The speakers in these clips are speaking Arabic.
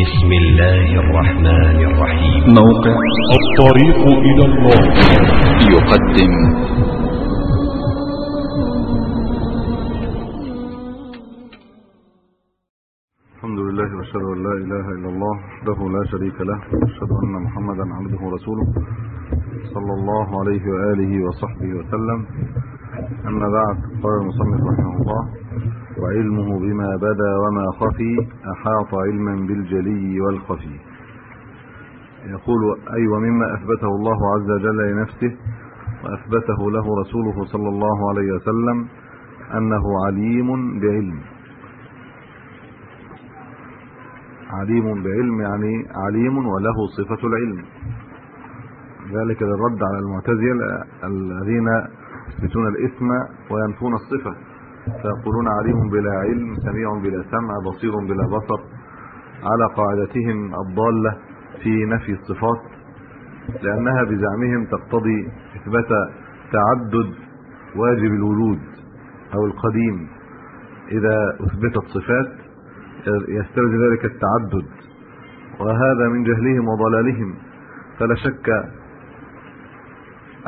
بسم الله الرحمن الرحيم. موقع الطريق إلى الله. يقدم. الحمد لله وأشهد أن لا إله إلا الله وحده لا شريك له. وأشهد أن محمدا عبده ورسوله صلى الله عليه وآله وصحبه وسلم. أما بعد قال المصنف رحمه الله وعلمه بما بدا وما خفي أحاط علما بالجلي والخفي. يقول اي ومما أثبته الله عز وجل لنفسه وأثبته له رسوله صلى الله عليه وسلم أنه عليم بعلم. عليم بعلم يعني عليم وله صفة العلم. ذلك للرد على المعتزلة الذين يثبتون الاسم وينفون الصفة. فيقولون عليم بلا علم سميع بلا سمع بصير بلا بصر على قاعدتهم الضالة في نفي الصفات لأنها بزعمهم تقتضي إثبات تعدد واجب الوجود أو القديم. إذا أثبتت صفات يستلزم ذلك التعدد وهذا من جهلهم وضلالهم. فلا شك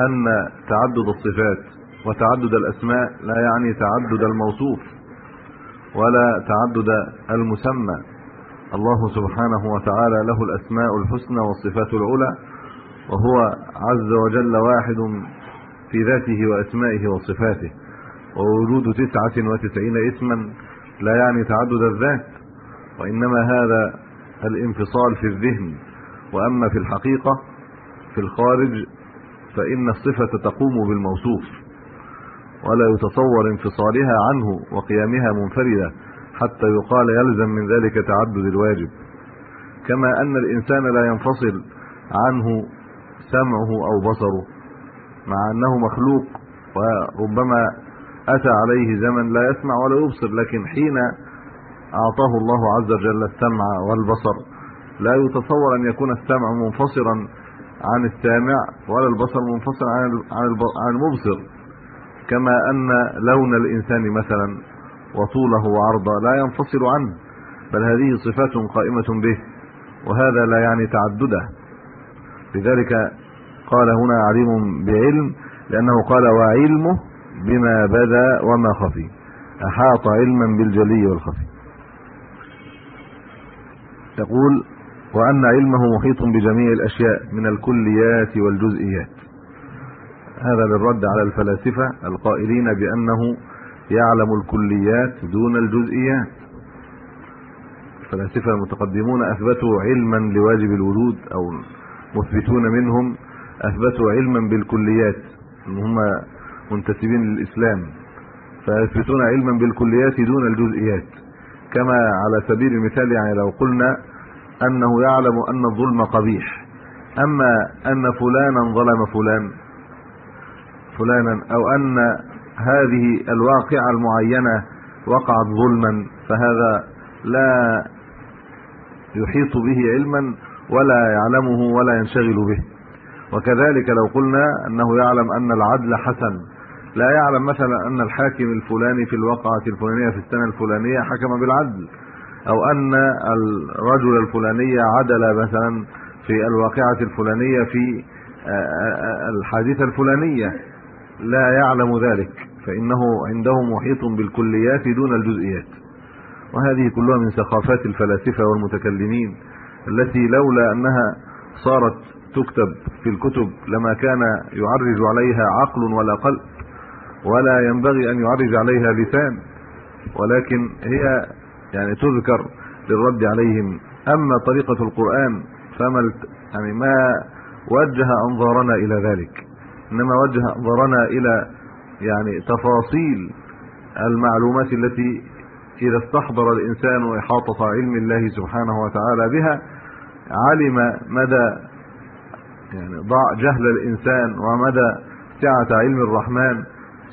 أن تعدد الصفات وتعدد الأسماء لا يعني تعدد الموصوف ولا تعدد المسمى. الله سبحانه وتعالى له الأسماء الحسنى والصفات العلى وهو عز وجل واحد في ذاته وأسمائه وصفاته. ووجود تسعة وتسعين اسما لا يعني تعدد الذات وإنما هذا الانفصال في الذهن. وأما في الحقيقة في الخارج فإن الصفة تقوم بالموصوف. ولا يتصور انفصالها عنه وقيامها منفردة حتى يقال يلزم من ذلك تعدد الواجب. كما أن الإنسان لا ينفصل عنه سمعه أو بصره مع أنه مخلوق وربما أتى عليه زمن لا يسمع ولا يبصر لكن حين أعطاه الله عز وجل السمع والبصر لا يتصور أن يكون السمع منفصلا عن السامع ولا البصر منفصلا عن المبصر. كما أن لون الإنسان مثلا وطوله وعرضه لا ينفصل عنه بل هذه صفات قائمة به وهذا لا يعني تعدده. لذلك قال هنا عليم بعلم لأنه قال وعلمه بما بدا وما خفي أحاط علما بالجلي والخفي. يقول وأن علمه محيط بجميع الأشياء من الكليات والجزئيات. هذا للرد على الفلاسفة القائلين بأنه يعلم الكليات دون الجزئيات. الفلاسفة المتقدمون أثبتوا علما لواجب الوجود أو مثبتون منهم أثبتوا علما بالكليات إن هم منتسبين للإسلام فيثبتون علما بالكليات دون الجزئيات. كما على سبيل المثال يعني لو قلنا أنه يعلم أن الظلم قبيح أما أن فلانا ظلم فلان فلانا أو أن هذه الواقعة المعينة وقعت ظلما فهذا لا يحيط به علما ولا يعلمه ولا ينشغل به. وكذلك لو قلنا أنه يعلم أن العدل حسن لا يعلم مثلا أن الحاكم الفلاني في الوقعة الفلانية في السنة الفلانية حكم بالعدل أو أن الرجل الفلاني عدل مثلا في الواقعة الفلانية في الحادثة الفلانية. لا يعلم ذلك فإنه عنده محيط بالكليات دون الجزئيات. وهذه كلها من سخافات الفلاسفة والمتكلمين التي لولا أنها صارت تكتب في الكتب لما كان يعرج عليها عقل ولا قلب ولا ينبغي أن يعرج عليها لسان. ولكن هي يعني تذكر للرد عليهم. أما طريقة القرآن فما يعني ما وجه أنظارنا إلى ذلك. إنما وجه انظارنا إلى يعني تفاصيل المعلومات التي إذا استحضر الإنسان إحاطة علم الله سبحانه وتعالى بها علم مدى يعني ضاع جهل الإنسان ومدى سعة علم الرحمن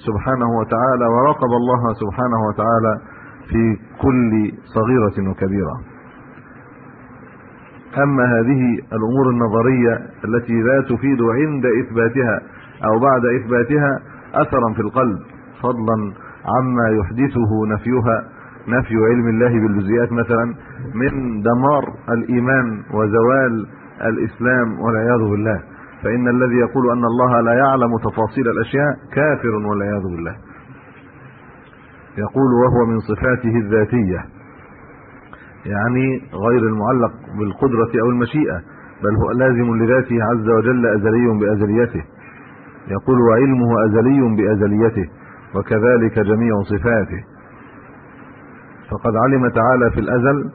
سبحانه وتعالى وراقب الله سبحانه وتعالى في كل صغيرة وكبيرة. أما هذه الأمور النظرية التي لا تفيد عند إثباتها أو بعد إثباتها اثرا في القلب فضلا عما يحدثه نفيها نفي علم الله بالجزئيات مثلا من دمار الإيمان وزوال الإسلام والعياذ بالله. فإن الذي يقول أن الله لا يعلم تفاصيل الأشياء كافر والعياذ بالله. يقول وهو من صفاته الذاتية يعني غير المعلق بالقدرة أو المشيئة بل هو لازم لذاته عز وجل أزلي بأزليته. يقول وعلمه أزلي بأزليته وكذلك جميع صفاته. فقد علم تعالى في الأزل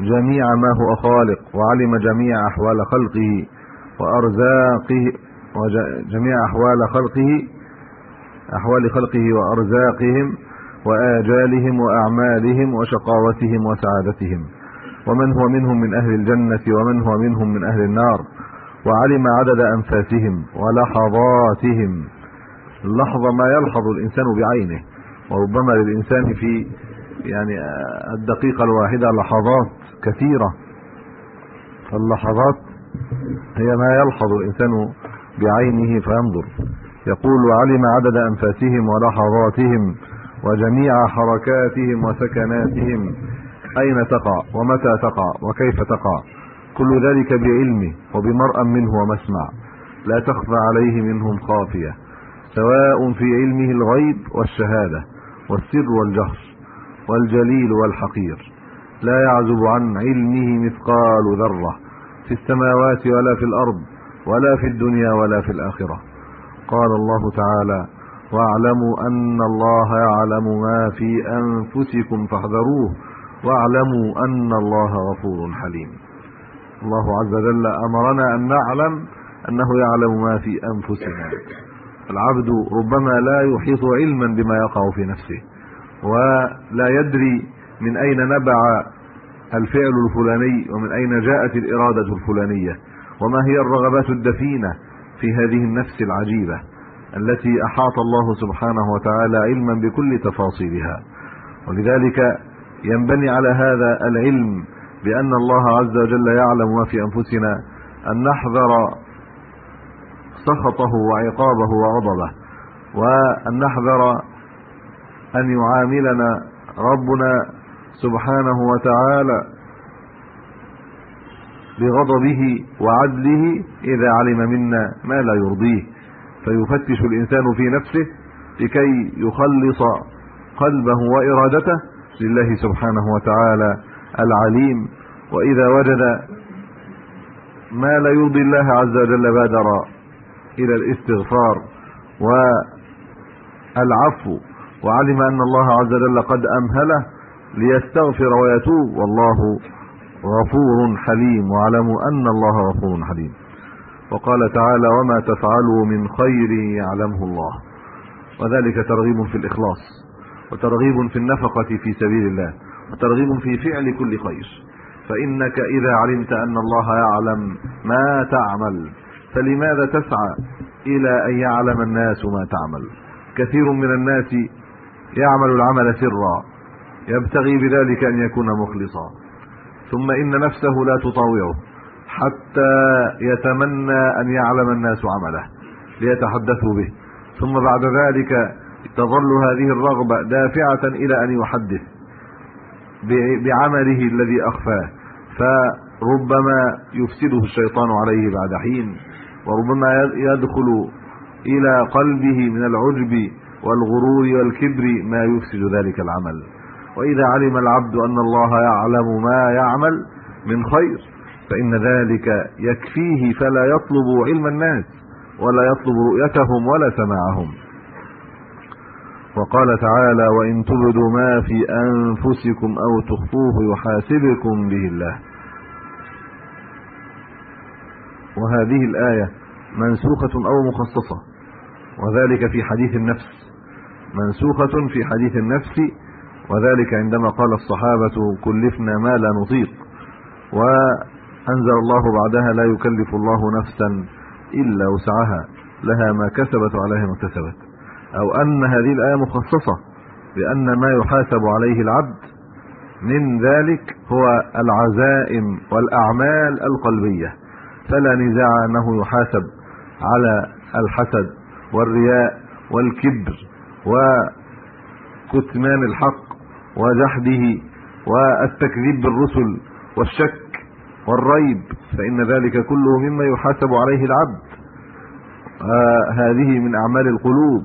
جميع ما هو خالق وعلم جميع أحوال خلقه وأرزاقه وجميع أحوال خلقه أحوال خلقه وأرزاقهم وآجالهم وأعمالهم وشقاوتهم وسعادتهم. ومن هو منهم من أهل الجنة ومن هو منهم من أهل النار. وعلم عدد أنفاسهم ولحظاتهم. اللحظه ما يلحظ الإنسان بعينه وربما للإنسان في يعني الدقيقة الواحدة لحظات كثيرة. فاللحظات هي ما يلحظ الإنسان بعينه فينظر. يقول وعلم عدد أنفاسهم ولحظاتهم وجميع حركاتهم وسكناتهم. أين تقع؟ ومتى تقع؟ وكيف تقع؟ كل ذلك بعلمه وبمرأ منه ومسمع. لا تخفى عليه منهم خافية. سواء في علمه الغيب والشهادة والسر والجهر والجليل والحقير. لا يعزب عن علمه مثقال ذرة في السماوات ولا في الأرض ولا في الدنيا ولا في الآخرة. قال الله تعالى واعلموا أن الله يعلم ما في أنفسكم فاحذروه واعلموا أن الله غفور حليم. الله عز وجل أمرنا أن نعلم أنه يعلم ما في أنفسنا. العبد ربما لا يحيط علما بما يقع في نفسه ولا يدري من أين نبع الفعل الفلاني ومن أين جاءت الإرادة الفلانية وما هي الرغبات الدفينة في هذه النفس العجيبة التي أحاط الله سبحانه وتعالى علما بكل تفاصيلها. ولذلك ينبني على هذا العلم بأن الله عز وجل يعلم ما في أنفسنا أن نحذر سخطه وعقابه وغضبه وأن نحذر أن يعاملنا ربنا سبحانه وتعالى بغضبه وعدله إذا علم منا ما لا يرضيه. فيفتش الإنسان في نفسه لكي يخلص قلبه وإرادته لله سبحانه وتعالى. العليم. وإذا وجد ما لا يرضي الله عز وجل بادر إلى الاستغفار والعفو وعلم أن الله عز وجل قد أمهله ليستغفر ويتوب والله غفور حليم. واعلموا أن الله غفور حليم. وقال تعالى وما تفعلوا من خير يعلمه الله. وذلك ترغيب في الإخلاص وترغيب في النفقة في سبيل الله. وترغيب في فعل كل خير. فإنك إذا علمت أن الله يعلم ما تعمل فلماذا تسعى إلى أن يعلم الناس ما تعمل؟ كثير من الناس يعمل العمل سرا يبتغي بذلك أن يكون مخلصا. ثم إن نفسه لا تطاوعه حتى يتمنى أن يعلم الناس عمله ليتحدثوا به. ثم بعد ذلك تظل هذه الرغبة دافعة إلى أن يحدث. بعمله الذي أخفاه. فربما يفسده الشيطان عليه بعد حين وربما يدخل إلى قلبه من العجب والغرور والكبر ما يفسد ذلك العمل. وإذا علم العبد أن الله يعلم ما يعمل من خير فإن ذلك يكفيه فلا يطلب علم الناس ولا يطلب رؤيتهم ولا سماعهم. وقال تعالى وإن تبدوا ما في أنفسكم أو تخفوه يحاسبكم به الله. وهذه الآية منسوخة أو مخصصة. وذلك في حديث النفس. منسوخة في حديث النفس. وذلك عندما قال الصحابة كلفنا ما لا نطيق. وأنزل الله بعدها لا يكلف الله نفسا إلا وسعها. لها ما كسبت وعليها ما اكتسبت. أو أن هذه الآية مخصصة بان ما يحاسب عليه العبد من ذلك هو العزائم والأعمال القلبية. فلا نزاع أنه يحاسب على الحسد والرياء والكبر وكتمان الحق وجحده والتكذيب بالرسل والشك والريب فإن ذلك كله مما يحاسب عليه العبد. آه هذه من أعمال القلوب.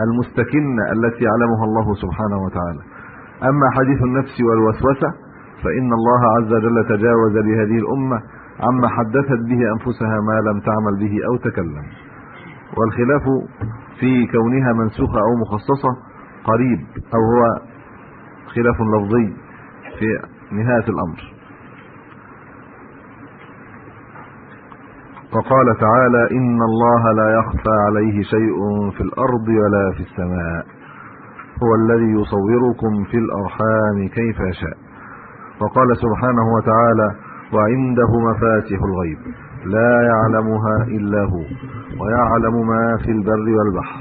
المستكنة التي يعلمها الله سبحانه وتعالى. أما حديث النفس والوسوسة فإن الله عز وجل تجاوز لهذه الأمة عما حدثت به أنفسها ما لم تعمل به أو تكلم. والخلاف في كونها منسوخة أو مخصصة قريب أو هو خلاف لفظي في نهاية الأمر. وقال تعالى إن الله لا يخفى عليه شيء في الأرض ولا في السماء. هو الذي يصوركم في الأرحام كيف يشاء. وقال سبحانه وتعالى وعنده مفاتح الغيب. لا يعلمها إلا هو ويعلم ما في البر والبحر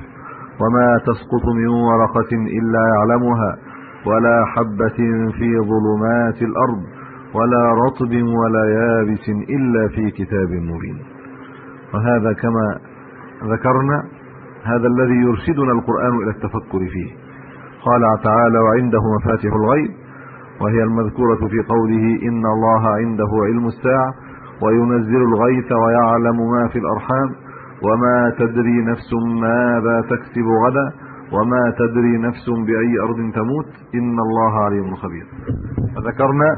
وما تسقط من ورقة إلا يعلمها ولا حبة في ظلمات الأرض ولا رطب ولا يابس إلا في كتاب مبين. وهذا كما ذكرنا هذا الذي يرشدنا القرآن إلى التفكر فيه. قال تعالى وعنده مفاتح الغيب وهي المذكورة في قوله إن الله عنده علم الساعة وينزل الغيث ويعلم ما في الأرحام وما تدري نفس ماذا تكسب غدا وما تدري نفس بأي أرض تموت. إن الله عليم خبير. فذكرنا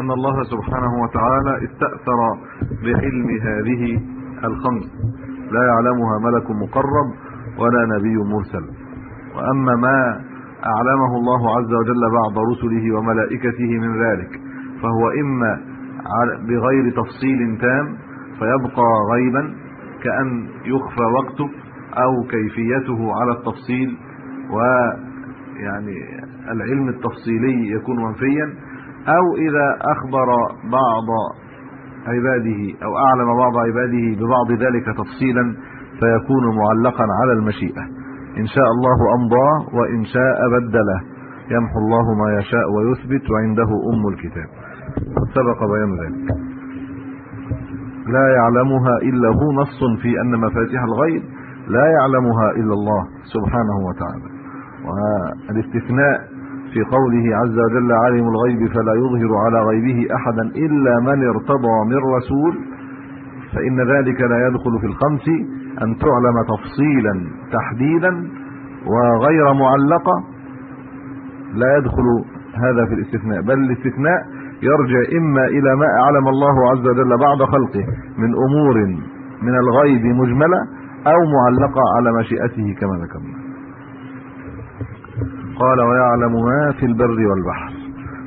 أن الله سبحانه وتعالى استأثر بعلم هذه الخمس. لا يعلمها ملك مقرب ولا نبي مرسل. وأما ما أعلمه الله عز وجل بعض رسله وملائكته من ذلك فهو إما بغير تفصيل تام فيبقى غيبا كأن يخفى وقته أو كيفيته على التفصيل ويعني العلم التفصيلي يكون منفيا أو إذا أخبر بعض عباده أو أعلم بعض عباده ببعض ذلك تفصيلا فيكون معلقا على المشيئة. إن شاء الله أمضاه وإن شاء بدله. يمحو الله ما يشاء ويثبت وعنده أم الكتاب. سبق بيان ذلك. لا يعلمها إلا هو نص في أن مفاتيح الغيب لا يعلمها إلا الله سبحانه وتعالى. والاستثناء في قوله عز وجل عالم الغيب فلا يظهر على غيبه أحدا إلا من ارتضى من رسول فإن ذلك لا يدخل في الخمس أن تعلم تفصيلا تحديدا وغير معلقة لا يدخل هذا في الاستثناء بل الاستثناء يرجع إما إلى ما أعلم الله عز وجل بعد خلقه من أمور من الغيب مجملة أو معلقة على مشيئته كما ذكرنا. قال ويعلم ما في البر والبحر.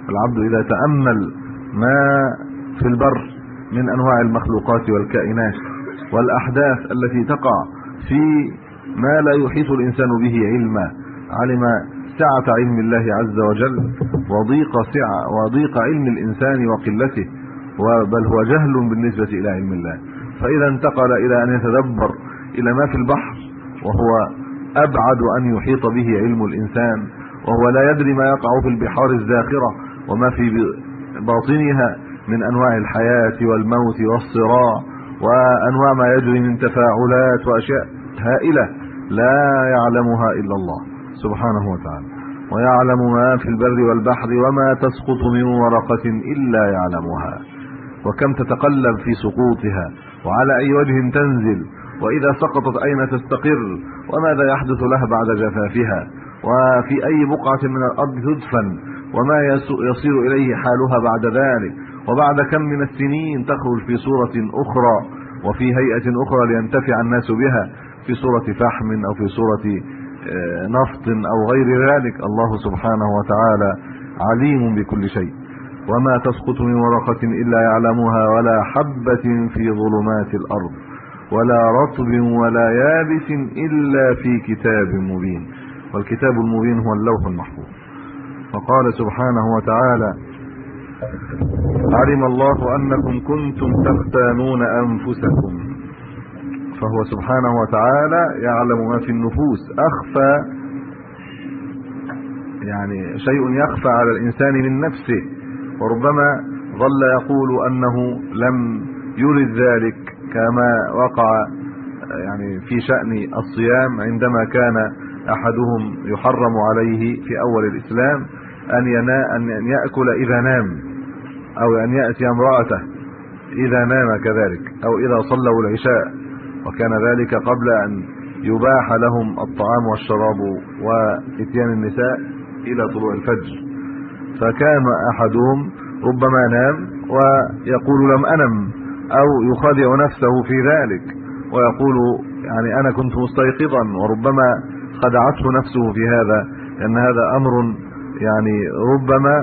العبد إذا تأمل ما في البر من أنواع المخلوقات والكائنات والأحداث التي تقع في ما لا يحيط الإنسان به علما علم سعة علم الله عز وجل وضيق سعة وضيق علم الإنسان وقلته بل هو جهل بالنسبة إلى علم الله. فإذا انتقل إلى أن يتدبر إلى ما في البحر وهو أبعد أن يحيط به علم الإنسان وهو لا يدري ما يقع في البحار الزاخرة وما في باطنها من أنواع الحياة والموت والصراع وأنواع ما يجري من تفاعلات وأشياء هائلة لا يعلمها إلا الله سبحانه وتعالى. ويعلم ما في البر والبحر وما تسقط من ورقة إلا يعلمها. وكم تتقلب في سقوطها وعلى أي وجه تنزل وإذا سقطت أين تستقر وماذا يحدث لها بعد جفافها وفي أي بقعة من الأرض تدفن وما يصير إليه حالها بعد ذلك. وبعد كم من السنين تخرج في صورة أخرى وفي هيئة أخرى لينتفع الناس بها في صورة فحم أو في صورة نفط أو غير ذلك. الله سبحانه وتعالى عليم بكل شيء. وما تسقط من ورقة إلا يعلمها ولا حبة في ظلمات الأرض ولا رطب ولا يابس إلا في كتاب مبين. والكتاب المبين هو اللوح المحفوظ. وقال سبحانه وتعالى علم الله أنكم كنتم تختانون أنفسكم. فهو سبحانه وتعالى يعلم ما في النفوس. أخفى يعني شيء يخفى على الإنسان من نفسه. وربما ظل يقول أنه لم يرد ذلك كما وقع يعني في شأن الصيام عندما كان أحدهم يحرم عليه في أول الإسلام أن ينا أن يأكل إذا نام أو أن يأتي امرأته إذا نام كذلك أو إذا صلوا العشاء. وكان ذلك قبل أن يباح لهم الطعام والشراب وإتيان النساء إلى طلوع الفجر. فكان أحدهم ربما نام ويقول لم أنم أو يخادع نفسه في ذلك ويقول يعني أنا كنت مستيقظا وربما خدعته نفسه في هذا لأن هذا أمر يعني ربما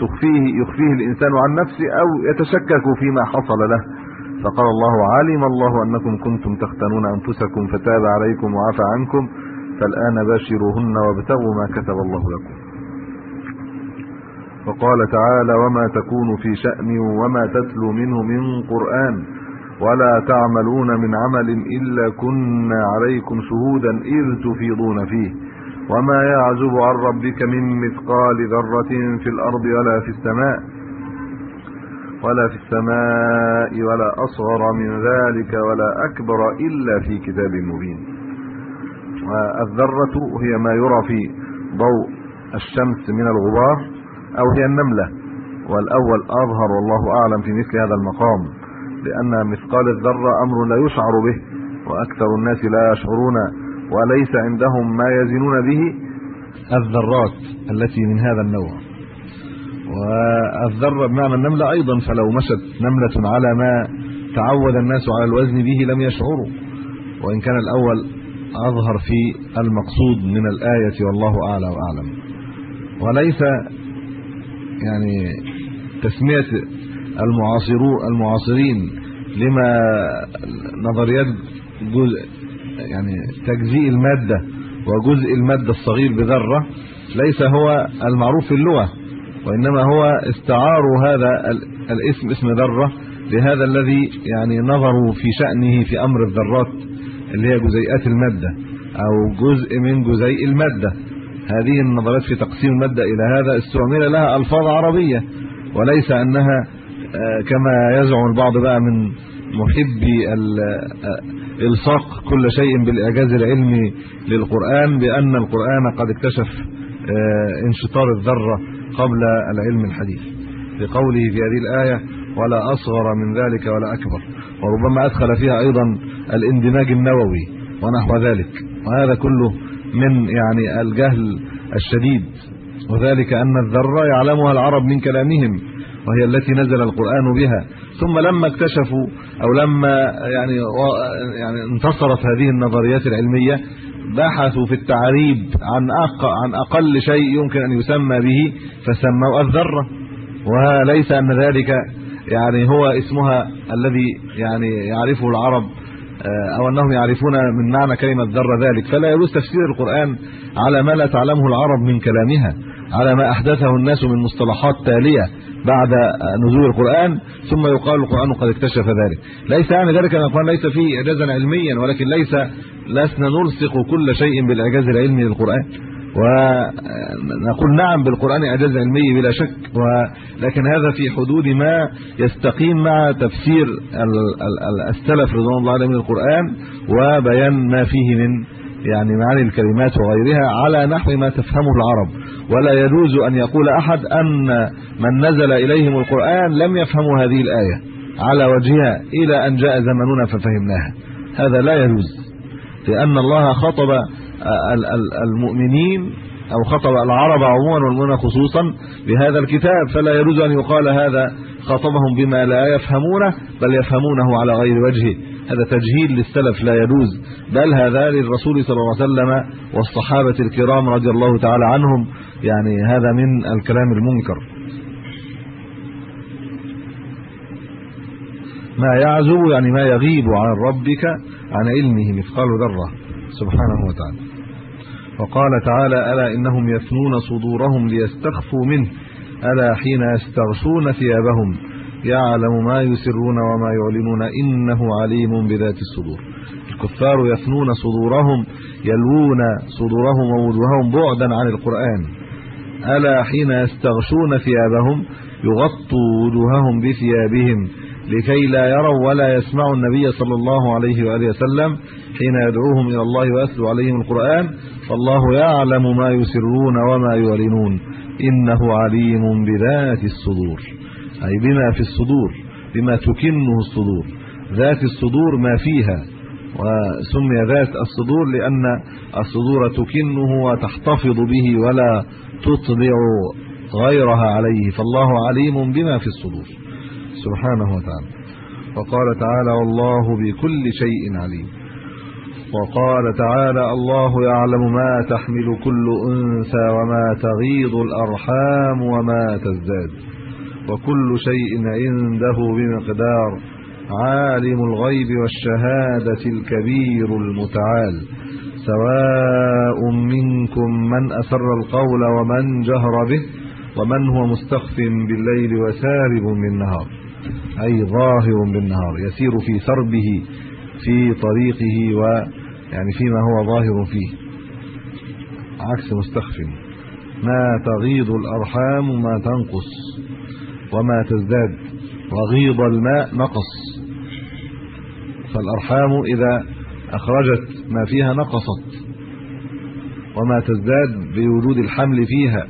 تخفيه يخفيه الإنسان عن نفسه أو يتشكك فيما حصل له. فقال الله علم الله أنكم كنتم تختنون أنفسكم فتاب عليكم وعفى عنكم فالآن باشروهن وابتغوا ما كتب الله لكم. وقال تعالى وما تكون في شأن وما تتلو منه من قرآن. ولا تعملون من عمل إلا كنا عليكم شهودا إذ تفيضون فيه. وما يعزب عن ربك من مثقال ذرة في الأرض ولا في السماء ولا في السماء ولا أصغر من ذلك ولا أكبر إلا في كتاب مبين. والذرة هي ما يرى في ضوء الشمس من الغبار أو هي النملة والأول أظهر والله أعلم في مثل هذا المقام. لأن مثقال الذرة أمر لا يشعر به وأكثر الناس لا يشعرون وليس عندهم ما يزنون به. الذرات التي من هذا النوع. والذرة بمعنى النملة أيضا فلو مشت نملة على ما تعود الناس على الوزن به لم يشعروا. وإن كان الأول أظهر في المقصود من الآية والله أعلى وأعلم. وليس يعني تسمية المعاصرون المعاصرين. لما نظريات جزء يعني تجزيء المادة وجزء المادة الصغير بذرة ليس هو المعروف في اللغة وإنما هو استعار هذا الاسم اسم ذرة لهذا الذي يعني نظروا في شأنه في أمر الذرات اللي هي جزيئات المادة أو جزء من جزيء المادة. هذه النظريات في تقسيم المادة إلى هذا استعمل لها ألفاظ عربية وليس أنها كما يزعم البعض بقى من محبي إلصاق كل شيء بالإعجاز العلمي للقرآن بأن القرآن قد اكتشف انشطار الذرة قبل العلم الحديث. لقوله في هذه الآية ولا أصغر من ذلك ولا أكبر وربما أدخل فيها أيضا الاندماج النووي ونحو ذلك. وهذا كله من يعني الجهل الشديد. وذلك أن الذرة يعلمها العرب من كلامهم. وهي التي نزل القرآن بها. ثم لما اكتشفوا أو لما يعني يعني انتصرت هذه النظريات العلمية بحثوا في التعريب عن عن أقل شيء يمكن أن يسمى به فسموا الذرة. وليس أن ذلك يعني هو اسمها الذي يعني يعرفه العرب أو أنهم يعرفون من معنى كلمة ذرة ذلك. فلا يجوز تفسير القرآن على ما لا تعلمه العرب من كلامها على ما أحدثه الناس من مصطلحات تالية. بعد نزول القرآن ثم يقال القرآن قد اكتشف ذلك. ليس يعني ذلك ان القرآن ليس فيه إعجازا علميا ولكن ليس لسنا نلصق كل شيء بالإعجاز العلمي للقرآن. ونقول نعم بالقرآن إعجاز علمي بلا شك ولكن هذا في حدود ما يستقيم مع تفسير السلف رضوان الله عليهم من القرآن وبيان ما فيه من يعني معاني الكلمات وغيرها على نحو ما تفهمه العرب. ولا يجوز أن يقول أحد أن من نزل إليهم القرآن لم يفهموا هذه الآية. على وجهها إلى أن جاء زمننا ففهمناها. هذا لا يجوز. لأن الله خطب المؤمنين أو خطب العرب عموما والمؤمنين خصوصا بهذا الكتاب. فلا يجوز أن يقال هذا خاطبهم بما لا يفهمونه بل يفهمونه على غير وجهه. هذا تجهيل للسلف لا يجوز. بل هذا للرسول صلى الله عليه وسلم والصحابة الكرام رضي الله تعالى عنهم يعني هذا من الكلام المنكر. ما يعزب يعني ما يغيب عن ربك عن علمه مثقال ذرة سبحانه وتعالى. وقال تعالى ألا إنهم يثنون صدورهم ليستخفوا منه ألا حين يستغشون ثيابهم؟ يعلم ما يسرون وما يعلنون إنه عليم بذات الصدور. الكفار يثنون صدورهم يلوون صدورهم ووجوههم بعدا عن القرآن. ألا حين يستغشون ثيابهم يغطوا وجوههم بثيابهم لكي لا يروا ولا يسمعوا النبي صلى الله عليه وآله وسلم حين يدعوهم إلى الله ويتلو عليهم القرآن. فالله يعلم ما يسرون وما يعلنون. إنه عليم بذات الصدور. أي بما في الصدور بما تكنه الصدور. ذات الصدور ما فيها وسمي ذات الصدور لأن الصدور تكنه وتحتفظ به ولا تطلع غيرها عليه فالله عليم بما في الصدور. سبحانه وتعالى. وقال تعالى والله بكل شيء عليم وقال تعالى الله يعلم ما تحمل كل أنثى وما تغيض الأرحام وما تزداد وكل شيء عنده بمقدار. عالم الغيب والشهادة الكبير المتعال. سواء منكم من أسر القول ومن جهر به ومن هو مستخف بالليل وسارب بالنهار. أي ظاهر بالنهار يسير في سربه في طريقه و يعني فيما هو ظاهر فيه. عكس مستخف. ما تغيض الأرحام ما تنقص. وما تزداد. وغيض الماء نقص. فالأرحام إذا أخرجت ما فيها نقصت. وما تزداد بوجود الحمل فيها.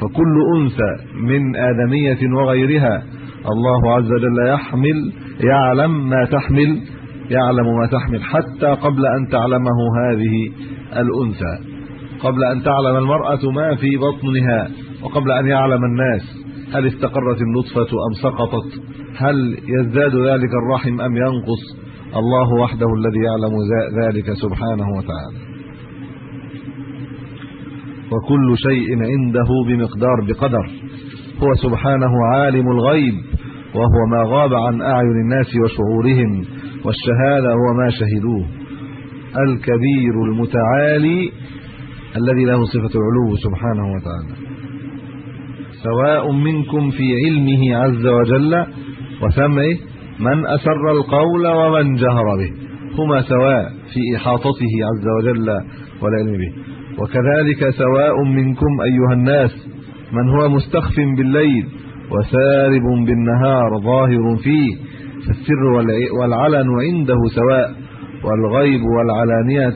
فكل أنثى من آدمية وغيرها الله عز وجل يحمل يعلم ما تحمل يعلم ما تحمل حتى قبل أن تعلمه هذه الأنثى. قبل أن تعلم المرأة ما في بطنها وقبل أن يعلم الناس. هل استقرت النطفة أم سقطت؟ هل يزداد ذلك الرحم أم ينقص؟ الله وحده الذي يعلم ذلك سبحانه وتعالى. وكل شيء عنده بمقدار بقدر. هو سبحانه عالم الغيب وهو ما غاب عن أعين الناس وشعورهم والشهادة هو ما شهدوه. الكبير المتعالي الذي له صفة العلو سبحانه وتعالى. سواء منكم في علمه عز وجل وسمعه من أسر القول ومن جهر به. هما سواء في إحاطته عز وجل والعلم به. وكذلك سواء منكم أيها الناس من هو مستخف بالليل وسارب بالنهار ظاهر فيه فالسر والعلن عنده سواء والغيب والعلانية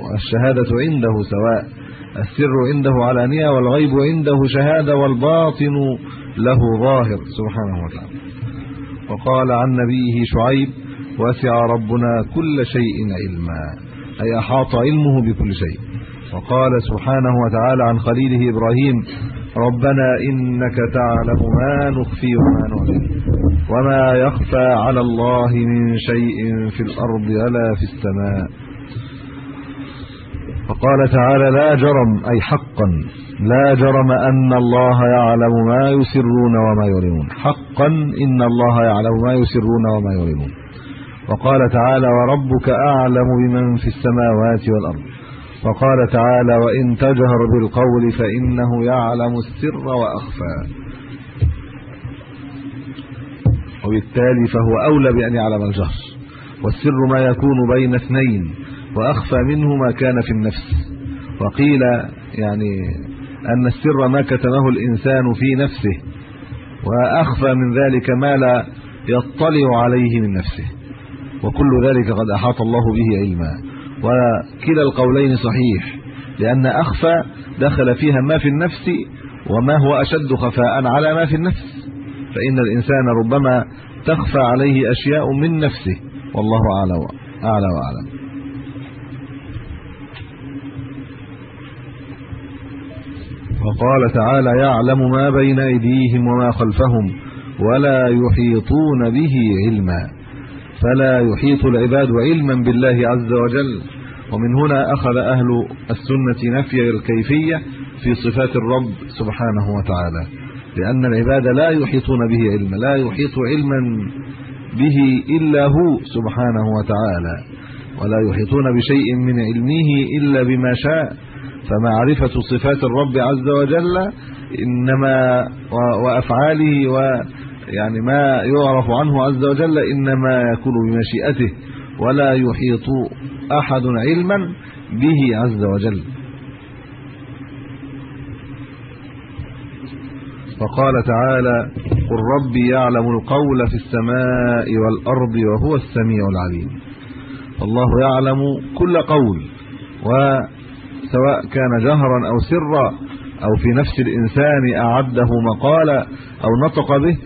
والشهادة عنده سواء. السر عنده علانية والغيب عنده شهادة والباطن له ظاهر سبحانه وتعالى. وقال عن نبيه شعيب وسع ربنا كل شيء علما. أي أحاط علمه بكل شيء. وقال سبحانه وتعالى عن خليله إبراهيم ربنا إنك تعلم ما نخفي وما نعلن وما يخفى على الله من شيء في الأرض ولا في السماء. وقال تعالى لا جرم أي حقا لا جرم أن الله يعلم ما يسرون وما يعلنون. حقا إن الله يعلم ما يسرون وما يعلنون. وقال تعالى وربك أعلم بمن في السماوات والأرض. وقال تعالى وإن تجهر بالقول فإنه يعلم السر وأخفى. وبالتالي فهو أولى بأن يعلم الجهر. والسر ما يكون بين اثنين. وأخفى منه ما كان في النفس. وقيل يعني أن السر ما كتمه الإنسان في نفسه وأخفى من ذلك ما لا يطلع عليه من نفسه. وكل ذلك قد أحاط الله به علما. وكلا القولين صحيح لأن أخفى دخل فيها ما في النفس وما هو أشد خفاء على ما في النفس. فإن الإنسان ربما تخفى عليه أشياء من نفسه والله أعلى وأعلم. وقال تعالى يعلم ما بين أيديهم وما خلفهم ولا يحيطون به علما. فلا يحيط العباد علما بالله عز وجل. ومن هنا أخذ أهل السنة نفي الكيفية في صفات الرب سبحانه وتعالى. لأن العباد لا يحيطون به علما لا يحيط علما به إلا هو سبحانه وتعالى. ولا يحيطون بشيء من علمه إلا بما شاء. فمعرفة صفات الرب عز وجل إنما وأفعاله ويعني ما يعرف عنه عز وجل إنما يكون بمشيئته ولا يحيط أحد علما به عز وجل. وقال تعالى قل ربي يعلم القول في السماء والأرض وهو السميع العليم الله يعلم كل قول وسواء كان جهرا أو سرا أو في نفس الإنسان أعده مقالا أو نطق به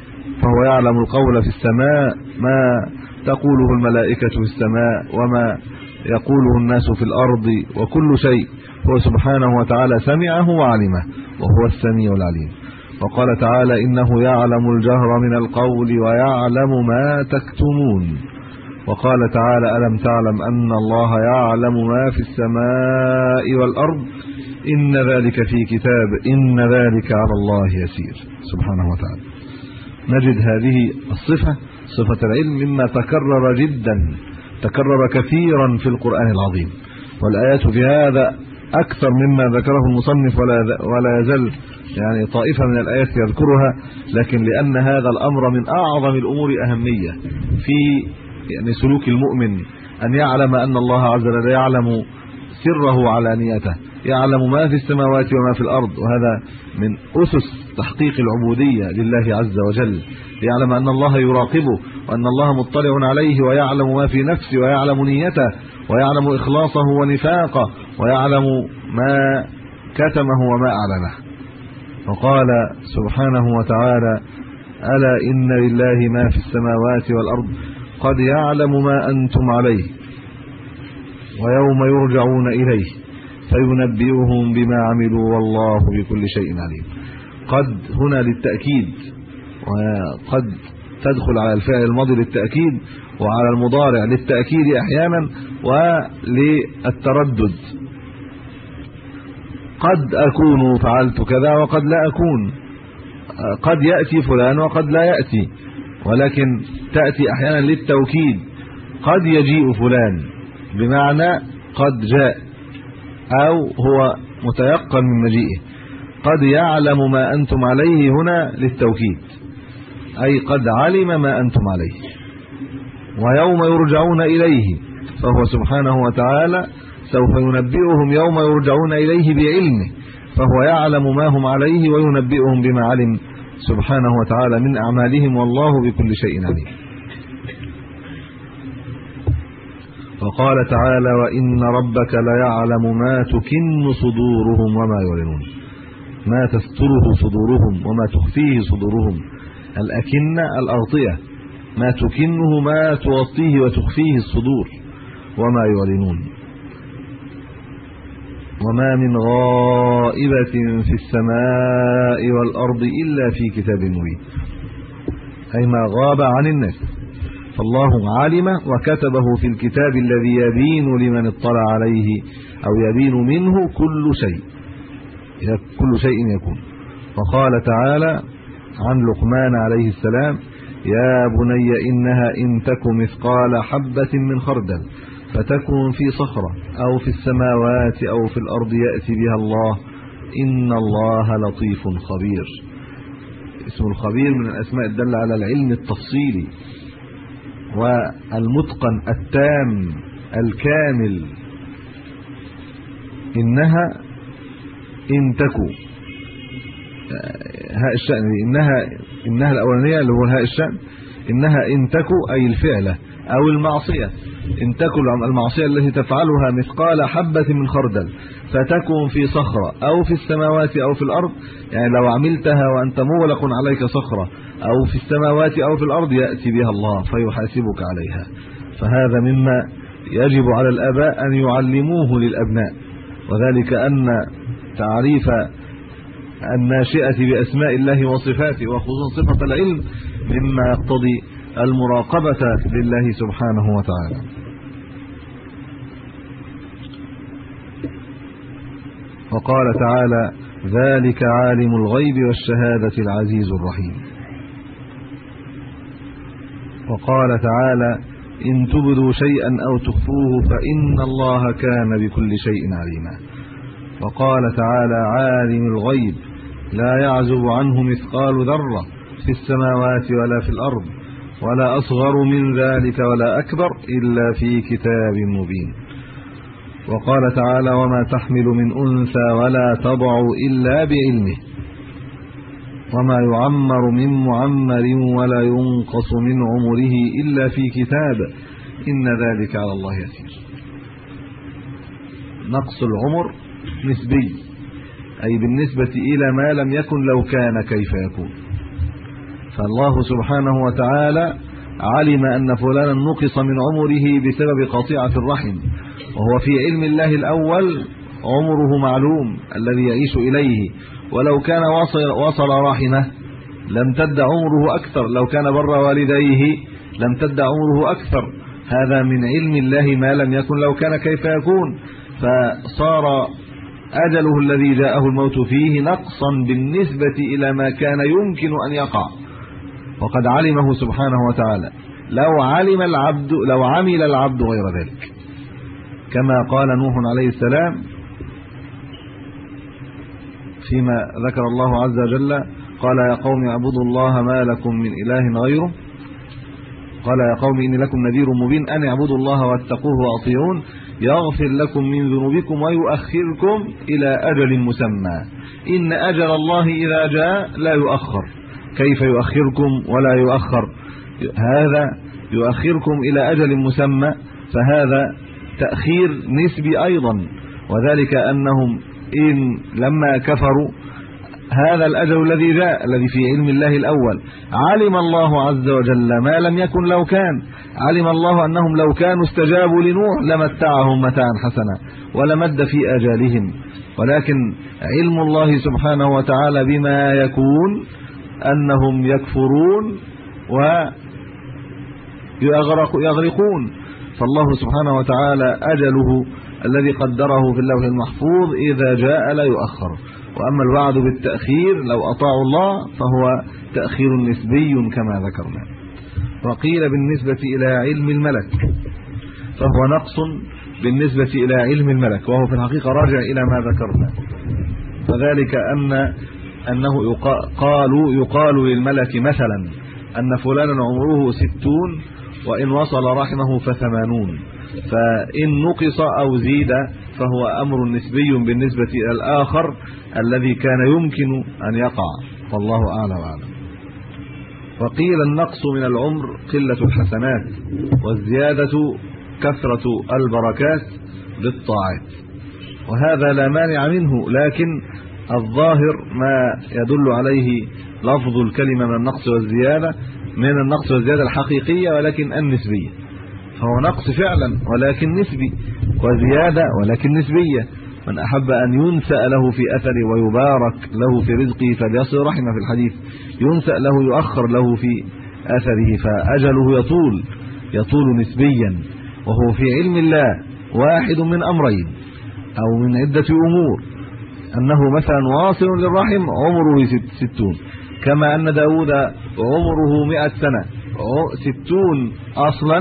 فهو يعلم القول في السماء ما تقوله الملائكة في السماء وما يقوله الناس في الأرض وكل شيء. هو سبحانه وتعالى سمعه وعلمه وهو السميع العليم. وقال تعالى إنه يعلم الجهر من القول ويعلم ما تكتمون. وقال تعالى ألم تعلم أن الله يعلم ما في السماء والأرض؟ إن ذلك في كتاب إن ذلك على الله يسير. سبحانه وتعالى. نجد هذه الصفة صفة العلم مما تكرر جدا تكرر كثيرا في القرآن العظيم. والآيات في هذا أكثر مما ذكره المصنف ولا ولا يزال يعني طائفة من الآيات يذكرها لكن لأن هذا الأمر من أعظم الأمور أهمية في يعني سلوك المؤمن أن يعلم أن الله عز وجل يعلم سره وعلانيته يعلم ما في السماوات وما في الأرض وهذا من أسس تحقيق العبودية لله عز وجل يعلم أن الله يراقبه وأن الله مطلع عليه ويعلم ما في نفسه ويعلم نيته ويعلم إخلاصه ونفاقه ويعلم ما كتمه وما أعلنه. وقال سبحانه وتعالى ألا إن لله ما في السماوات والأرض قد يعلم ما أنتم عليه ويوم يرجعون إليه فينبئهم بما عملوا والله بكل شيء عليم. قد هنا للتأكيد وقد تدخل على الفعل الماضي للتأكيد وعلى المضارع للتأكيد أحيانا وللتردد. قد أكون فعلت كذا وقد لا أكون قد يأتي فلان وقد لا يأتي. ولكن تأتي أحيانا للتوكيد. قد يجيء فلان. بمعنى قد جاء. أو هو متيقن من مجيئه. قد يعلم ما أنتم عليه هنا للتوكيد. أي قد علم ما أنتم عليه. ويوم يرجعون إليه. فهو سبحانه وتعالى سوف ينبئهم يوم يرجعون إليه بعلمه. فهو يعلم ما هم عليه وينبئهم بما علم. سبحانه وتعالى من أعمالهم والله بكل شيء عليم. وقال تعالى وإن ربك ليعلم ما تكن صدورهم وما يعلنون. ما تستره صدورهم وما تخفيه صدورهم. الاكنه الأغطية. ما تكنه ما توطيه وتخفيه الصدور. وما يعلنون. وما من غائبة في السماء والأرض إلا في كتاب مبين. أي ما غاب عن الناس. فالله علم وكتبه في الكتاب الذي يبين لمن اطلع عليه أو يبين منه كل شيء. كل شيء يكون. وقال تعالى عن لقمان عليه السلام يا بني إنها إن تك مثقال حبة من خردل. فتكن في صخرة أو في السماوات أو في الأرض يأتي بها الله. إن الله لطيف خبير. اسم الخبير من الأسماء الدالة على العلم التفصيلي. والمتقن التام الكامل. إنها إن تكو. هاء الشأن دي إنها إنها الأولانية اللي هو هاء الشأن. إنها إن تكو أي الفعلة أو المعصية. إن تكن المعصية التي تفعلها مثقال حبة من خردل فتكن في صخرة أو في السماوات أو في الأرض يعني لو عملتها وأنت مغلق عليك صخرة أو في السماوات أو في الأرض يأتي بها الله فيحاسبك عليها. فهذا مما يجب على الآباء أن يعلموه للأبناء. وذلك أن تعريف الناشئة بأسماء الله وصفاته وخصوصا صفة العلم مما يقتضي المراقبة لله سبحانه وتعالى. وقال تعالى ذلك عالم الغيب والشهادة العزيز الرحيم وقال تعالى إن تبدوا شيئا أو تخفوه فإن الله كان بكل شيء عليما وقال تعالى عالم الغيب لا يعزب عنه مثقال ذرة في السماوات ولا في الأرض ولا أصغر من ذلك ولا أكبر إلا في كتاب مبين. وقال تعالى وما تحمل من أنثى ولا تضع إلا بعلمه. وما يعمر من معمر ولا ينقص من عمره إلا في كتاب. إن ذلك على الله يسير. نقص العمر نسبي. أي بالنسبة إلى ما لم يكن لو كان كيف يكون. فالله سبحانه وتعالى علم أن فلانا نقص من عمره بسبب قطيعة الرحم وهو في علم الله الأول عمره معلوم الذي يعيش إليه. ولو كان وصل وصل رحمه لم تد عمره أكثر. لو كان بر والديه لم تد عمره أكثر. هذا من علم الله ما لم يكن. لو كان كيف يكون. فصار أجله الذي جاءه الموت فيه نقصا بالنسبة إلى ما كان يمكن أن يقع. وقد علمه سبحانه وتعالى. لو علم العبد لو عمل العبد غير ذلك. كما قال نوح عليه السلام فيما ذكر الله عز وجل قال يا قوم اعبدوا الله ما لكم من إله غيره. قال يا قوم إني لكم نذير مبين أن اعبدوا الله واتقوه وأطيعون. يغفر لكم من ذنوبكم ويؤخركم إلى أجل مسمى. إن أجل الله إذا جاء لا يؤخر. كيف يؤخركم ولا يؤخر. هذا يؤخركم إلى أجل مسمى فهذا تأخير نسبي أيضا. وذلك أنهم إن لما كفروا هذا الأجل الذي جاء الذي في علم الله الأول. علم الله عز وجل ما لم يكن لو كان. علم الله أنهم لو كانوا استجابوا لنوح لمتعهم متاعا حسنا ولمد في آجالهم. ولكن علم الله سبحانه وتعالى بما يكون أنهم يكفرون و يغرقون. فالله سبحانه وتعالى أجله الذي قدره في اللوح المحفوظ إذا جاء لا يؤخر. وأما الوعد بالتأخير لو أطاعوا الله فهو تأخير نسبي كما ذكرنا. وقيل بالنسبة إلى علم الملك فهو نقص بالنسبة إلى علم الملك وهو في الحقيقة راجع إلى ما ذكرنا. فذلك أن أنه قالوا يقال للملك مثلا أن فلانا عمره 60 وإن وصل رحمه فثمانون فإن نقص أو زيد فهو أمر نسبي بالنسبة إلى الآخر الذي كان يمكن أن يقع. والله أعلم. واعلم وقيل النقص من العمر قلة الحسنات والزيادة كثرة البركات بالطاعات وهذا لا مانع منه لكن الظاهر ما يدل عليه لفظ الكلمة من النقص والزيادة من النقص والزيادة الحقيقية ولكن النسبية. فهو نقص فعلا ولكن نسبي وزيادة ولكن نسبية. من أحب أن ينسأ له في اثره ويبارك له في رزقه فليصل رحمه في الحديث. ينسأ له يؤخر له في أثره فأجله يطول يطول نسبيا. وهو في علم الله واحد من أمرين أو من عدة أمور. أنه مثلا واصل للرحم عمره 60 كما أن داوود عمره 100 سنة. 60 أصلا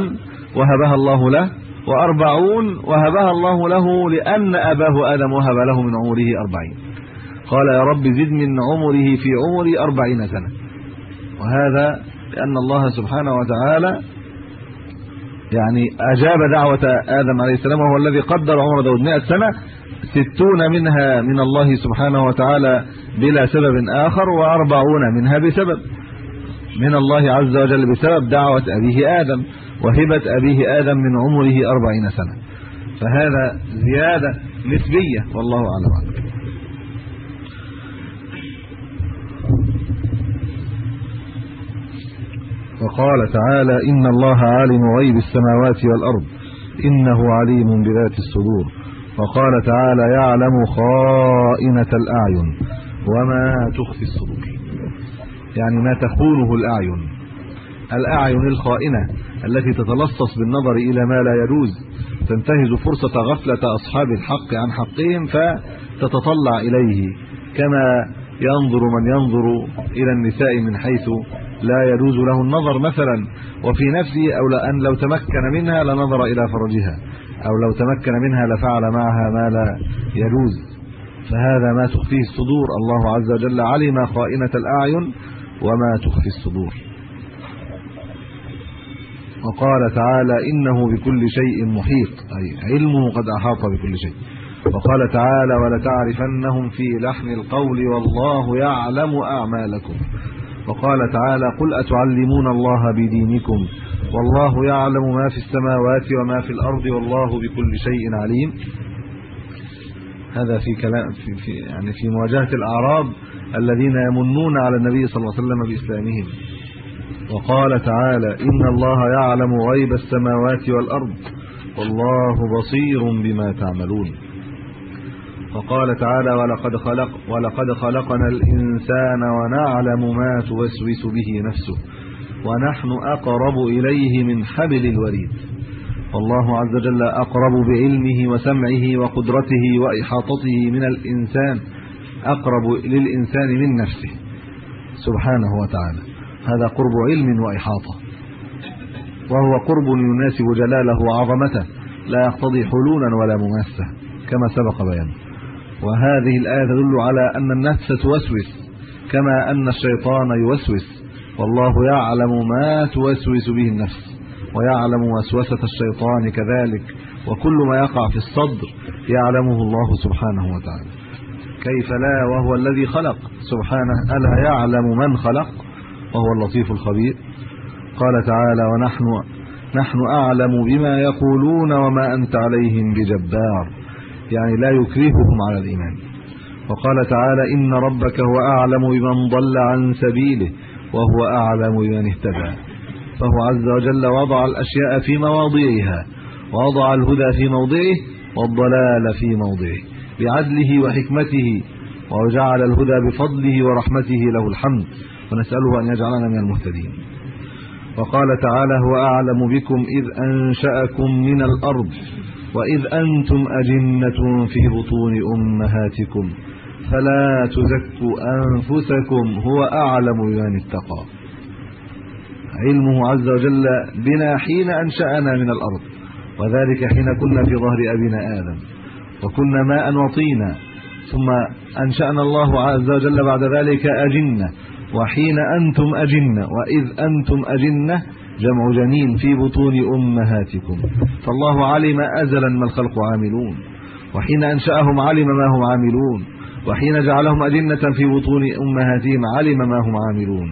وهبها الله له وأربعون وهبها الله له لأن أباه آدم وهب له من عمره أربعين. قال يا رب زد من عمره في عمري أربعين سنة. وهذا لأن الله سبحانه وتعالى يعني أجاب دعوة آدم عليه السلام وهو الذي قدر عمر داود 100 سنة ستون منها من الله سبحانه وتعالى بلا سبب آخر وأربعون منها بسبب. من الله عز وجل بسبب دعوة أبيه آدم وهبة أبيه آدم من عمره 40 سنة. فهذا زيادة نسبية والله أعلم. وقال تعالى إن الله عالم غيب السماوات والأرض إنه عليم بذات الصدور. وقال تعالى يعلم خائنة الأعين وما تخفي الصدور يعني ما تخونه الأعين. الأعين الخائنة التي تتلصص بالنظر إلى ما لا يجوز. تنتهز فرصة غفلة أصحاب الحق عن حقهم فتتطلع إليه. كما ينظر من ينظر إلى النساء من حيث لا يجوز له النظر مثلا. وفي نفسه أو لأن لو تمكن منها لنظر إلى فرجها. أو لو تمكن منها لفعل معها ما لا يجوز. فهذا ما تخفيه الصدور. الله عز وجل علم خائنة الأعين وما تخفي الصدور. وقال تعالى إنه بكل شيء محيط. أي علمه قد أحاط بكل شيء. وقال تعالى ولتعرفنهم في لحن القول والله يعلم أعمالكم. وقال تعالى قل أتعلمون الله بدينكم والله يعلم ما في السماوات وما في الأرض والله بكل شيء عليم. هذا في كلام في, في يعني في مواجهة الأعراب الذين يمنون على النبي صلى الله عليه وسلم بإسلامهم. وقال تعالى إن الله يعلم غيب السماوات والأرض والله بصير بما تعملون. وقال تعالى ولقد خلق ولقد خلقنا الإنسان ونعلم ما توسوس به نفسه ونحن أقرب إليه من حبل الوريد. والله عز وجل أقرب بعلمه وسمعه وقدرته وإحاطته من الإنسان أقرب للإنسان من نفسه. سبحانه وتعالى. هذا قرب علم وإحاطة. وهو قرب يناسب جلاله وعظمته لا يقتضي حلولا ولا مماسة كما سبق بيانه. وهذه الآية تدل على أن النفس توسوس كما أن الشيطان يوسوس. والله يعلم ما توسوس به النفس ويعلم وسوسة الشيطان كذلك. وكل ما يقع في الصدر يعلمه الله سبحانه وتعالى. كيف لا؟ وهو الذي خلق. سبحانه ألا يعلم من خلق؟ وهو اللطيف الخبير. قال تعالى ونحن نحن أعلم بما يقولون وما أنت عليهم بجبار. يعني لا يكرههم على الإيمان. وقال تعالى إن ربك هو أعلم بمن ضل عن سبيله وهو أعلم بمن اهتدى. فهو عز وجل وضع الأشياء في مواضعها ووضع الهدى في موضعه والضلال في موضعه بعدله وحكمته وجعل الهدى بفضله ورحمته له الحمد. ونسأله أن يجعلنا من المهتدين. وقال تعالى هو أعلم بكم إذ أنشأكم من الأرض وإذ أنتم أجنة في بطون أمهاتكم فلا تزكوا أنفسكم هو أعلم بمن اتقى. علمه عز وجل بنا حين أنشأنا من الأرض وذلك حين كنا في ظهر أبينا آدم وكنا ماء وطينا ثم أنشأنا الله عز وجل بعد ذلك أجنة وحين أنتم أجنة وإذ أنتم أجنة جمع جنين في بطون أمهاتكم. فالله علم أزلا ما الخلق عاملون. وحين أنشأهم علم ما هم عاملون. وحين جعلهم أجنة في بطون أمهاتهم علم ما هم عاملون.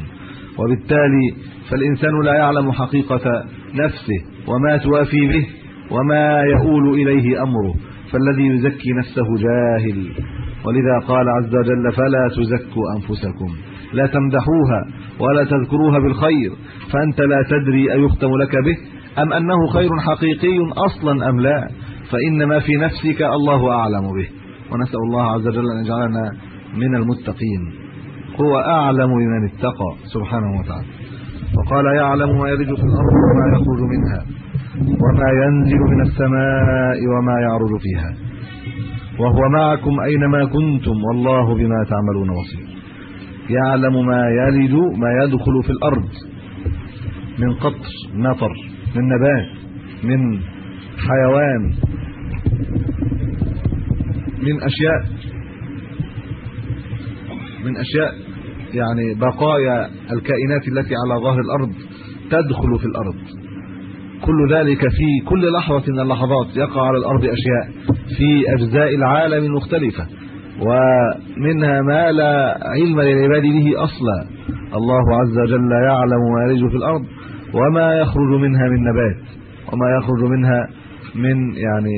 وبالتالي فالإنسان لا يعلم حقيقة نفسه وما توافي به وما يؤول إليه أمره. فالذي يزكي نفسه جاهل. ولذا قال عز وجل فلا تزكوا أنفسكم. لا تمدحوها ولا تذكروها بالخير فأنت لا تدري أيختم لك به أم أنه خير حقيقي أصلا أم لا فان ما في نفسك الله أعلم به. ونسأل الله عز وجل أن يجعلنا من المتقين. هو أعلم بمن اتقى سبحانه وتعالى. وقال يعلم ما يرج في الأرض وما يخرج منها وما ينزل من السماء وما يعرج فيها. وهو معكم أينما كنتم والله بما تعملون بصير. يعلم ما يلج ما يدخل في الأرض. من قطر مطر من نبات من حيوان من أشياء. من أشياء يعني بقايا الكائنات التي على ظهر الأرض تدخل في الأرض. كل ذلك في كل لحظة من اللحظات يقع على الأرض أشياء في أجزاء العالم المختلفة. ومنها ما لا علم للعباد به أصلا. الله عز وجل يعلم ما يلج في الأرض وما يخرج منها من نبات وما يخرج منها من يعني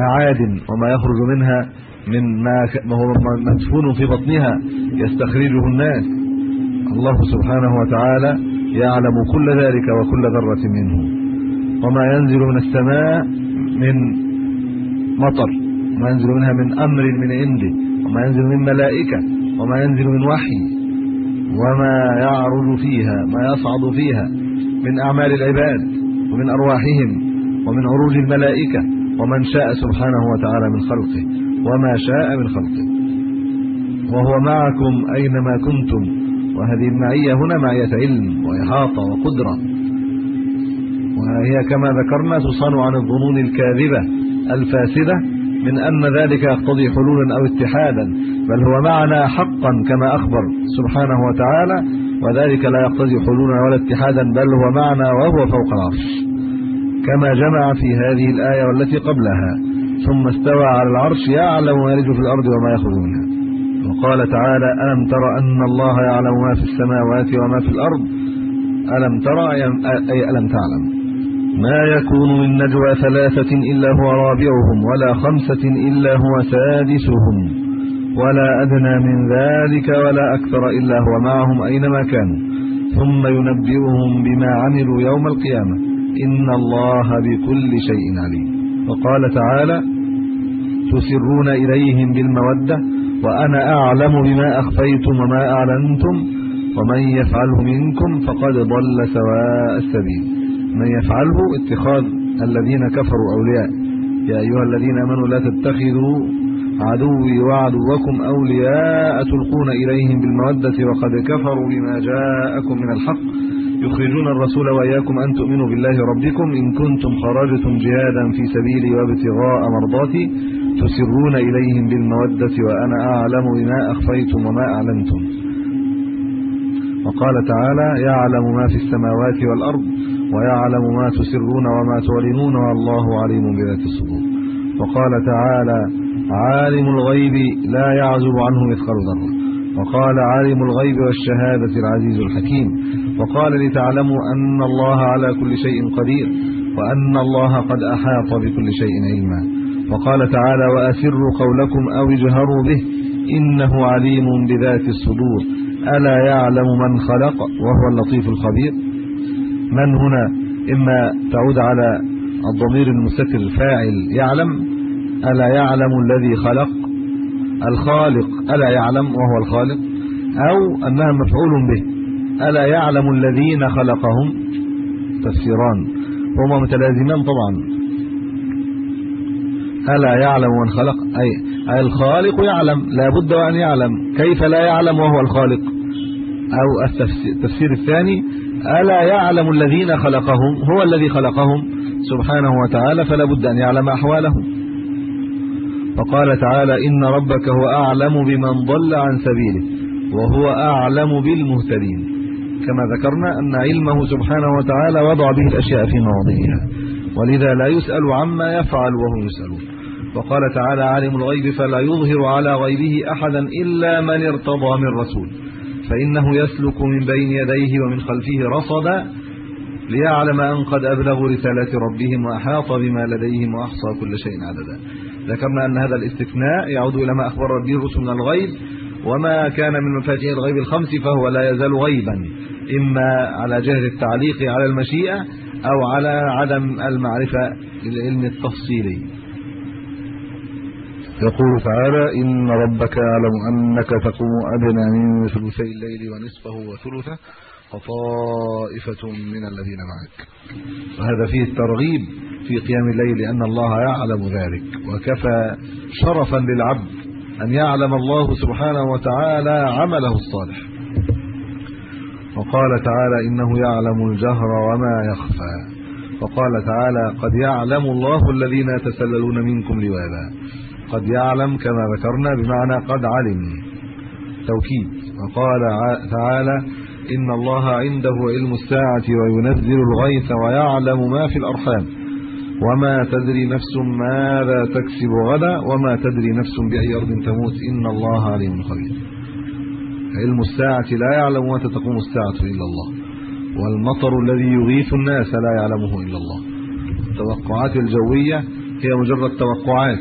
معادن وما يخرج منها من ما هو مدفون في بطنها يستخرجه الناس. الله سبحانه وتعالى يعلم كل ذلك وكل ذرة منه. وما ينزل من السماء من مطر. وما ينزل منها من أمر من عنده وما ينزل من ملائكة وما ينزل من وحي وما يعرج فيها ما يصعد فيها من أعمال العباد ومن أرواحهم ومن عروج الملائكة ومن شاء سبحانه وتعالى من خلقه وما شاء من خلقه. وهو معكم أينما كنتم وهذه المعية هنا معية علم وإحاطة وقدرة. وهي كما ذكرنا تصان عن الظنون الكاذبة الفاسدة من أن ذلك يقتضي حلولا أو اتحادا بل هو معنا حقا كما أخبر سبحانه وتعالى وذلك لا يقتضي حلولا ولا اتحادا بل هو معنا وهو فوق العرش. كما جمع في هذه الآية والتي قبلها ثم استوى على العرش يعلم ما يلج في الأرض وما يخرج منها. وقال تعالى ألم تر أن الله يعلم ما في السماوات وما في الأرض؟ ألم ترى اي ألم تعلم؟ ما يكون من نجوى ثلاثة إلا هو رابعهم ولا خمسة إلا هو سادسهم. ولا أدنى من ذلك ولا أكثر إلا هو معهم أينما كانوا ثم ينبئهم بما عملوا يوم القيامة. إن الله بكل شيء عليم. وقال تعالى تسرون إليهم بالمودة وأنا أعلم بما أخفيتم وما أعلنتم ومن يفعله منكم فقد ضل سواء السبيل. من يفعله اتخاذ الذين كفروا أولياء. يا أيها الذين آمنوا لا تتخذوا عدوي وعدوكم أولياء تلقون إليهم بالمودة وقد كفروا بما جاءكم من الحق. يخرجون الرسول وإياكم أن تؤمنوا بالله ربكم إن كنتم خرجتم جهادا في سبيلي وابتغاء مرضاتي تسرون إليهم بالمودة وأنا أعلم بما أخفيتم وما أعلنتم. وقال تعالى يعلم ما في السماوات والأرض ويعلم ما تسرون وما تعلنون والله عليم بذات الصدور. وقال تعالى عالم الغيب لا يعزب عنه مثقال ذرة. وقال عالم الغيب والشهادة العزيز الحكيم. وقال لتعلموا أن الله على كل شيء قدير وأن الله قد أحاط بكل شيء علما. وقال تعالى وأسروا قولكم أو اجهروا به إنه عليم بذات الصدور. ألا يعلم من خلق وهو اللطيف الخبير. من هنا؟ إما تعود على الضمير المستتر الفاعل يعلم ألا يعلم الذي خلق؟ الخالق ألا يعلم وهو الخالق؟ أو أنها مفعول به ألا يعلم الذين خلقهم؟ تفسيران. هما متلازمان طبعا. ألا يعلم من خلق؟ أي أي الخالق يعلم لا بد أن يعلم. كيف لا يعلم وهو الخالق؟ أو التفسير الثاني ألا يعلم الذين خلقهم؟ هو الذي خلقهم سبحانه وتعالى فلا بد أن يعلم أحوالهم. وقال تعالى إن ربك هو أعلم بمن ضل عن سبيله وهو أعلم بالمهتدين. كما ذكرنا أن علمه سبحانه وتعالى وضع به الأشياء في مواضعها ولذا لا يسأل عما يفعل وهم يسألون. وقال تعالى عالم الغيب فلا يظهر على غيبه أحدا إلا من ارتضى من رسول. فإنه يسلك من بين يديه ومن خلفه رصدا ليعلم أن قد ابلغوا رسالات ربهم وأحاط بما لديهم وأحصى كل شيء عددا. ذكرنا أن هذا الاستثناء يعود إلى ما أخبر به الرسل من الغيب وما كان من مفاتيح الغيب الخمس فهو لا يزال غيبا إما على جهه التعليق على المشيئة أو على عدم المعرفة للعلم التفصيلي. يقول تعالى إن ربك يعلم أنك تقوم أدنى من ثلثي الليل ونصفه وثلثه وطائفة من الذين معك. وهذا فيه الترغيب في قيام الليل لأن الله يعلم ذلك وكفى شرفا للعبد أن يعلم الله سبحانه وتعالى عمله الصالح. وقال تعالى إنه يعلم الجهر وما يخفى. وقال تعالى قد يعلم الله الذين يتسللون منكم لواذا. قد يعلم كما ذكرنا بمعنى قد علم. توكيد. وقال تعالى إن الله عنده علم الساعة وينزل الغيث ويعلم ما في الأرحام. وما تدري نفس ماذا تكسب غدا وما تدري نفس بأي أرض تموت. إن الله عليم خبير. علم الساعة لا يعلم متى تقوم الساعة إلا الله. والمطر الذي يغيث الناس لا يعلمه إلا الله. التوقعات الجوية هي مجرد توقعات.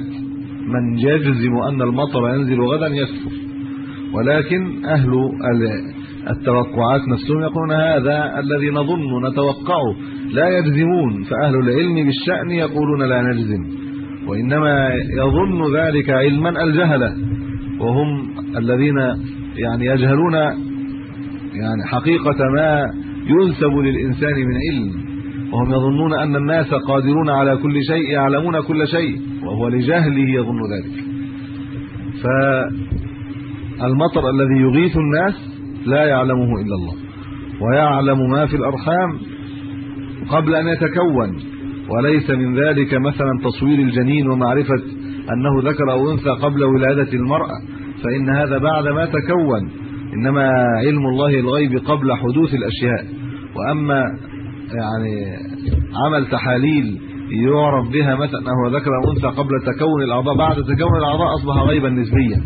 من يجزم أن المطر ينزل غدا يكفر ولكن أهل التوقعات نفسهم يقولون هذا الذي نظن نتوقعه. لا يجزمون. فأهل العلم بالشأن يقولون لا نجزم. وإنما يظن ذلك علما الجهلة. وهم الذين يعني يجهلون يعني حقيقة ما ينسب للإنسان من علم. وهم يظنون أن الناس قادرون على كل شيء يعلمون كل شيء وهو لجهله يظن ذلك. فالمطر الذي يغيث الناس لا يعلمه إلا الله ويعلم ما في الأرحام قبل أن يتكون. وليس من ذلك مثلا تصوير الجنين ومعرفة أنه ذكر أو أنثى قبل ولادة المرأة. فإن هذا بعد ما تكون. إنما علم الله الغيب قبل حدوث الأشياء. وأما يعني عمل تحاليل يعرف بها مثلا أنه ذكر انثى قبل تكون الأعضاء بعد تكون الأعضاء أصبح غيبا نسبيا.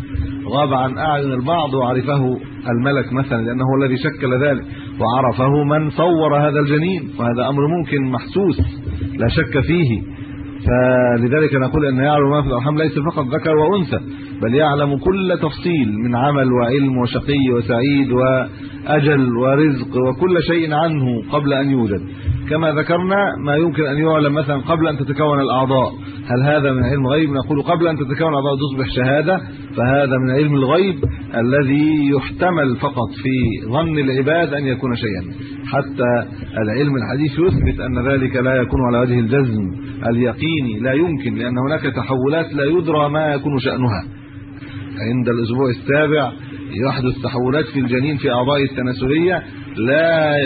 غاب عن أعين البعض وعرفه الملك مثلا لأنه هو الذي شكل ذلك وعرفه من صور هذا الجنين وهذا أمر ممكن محسوس لا شك فيه. فلذلك نقول أن يعلم ما في الأرحام ليس فقط ذكر وأنثى بل يعلم كل تفصيل من عمل وعلم وشقي وسعيد وأجل ورزق وكل شيء عنه قبل أن يوجد. كما ذكرنا ما يمكن أن يعلم مثلا قبل أن تتكون الأعضاء. هل هذا من علم الغيب نقول قبل أن تتكون الأعضاء تصبح شهادة فهذا من علم الغيب الذي يحتمل فقط في ظن العباد أن يكون شيئا. حتى العلم الحديث يثبت أن ذلك لا يكون على وجه الجزم اليقيني لا يمكن لأن هناك تحولات لا يدرى ما يكون شأنها. عند الأسبوع السابع يحدث تحولات في الجنين في اعضائه التناسلية. لا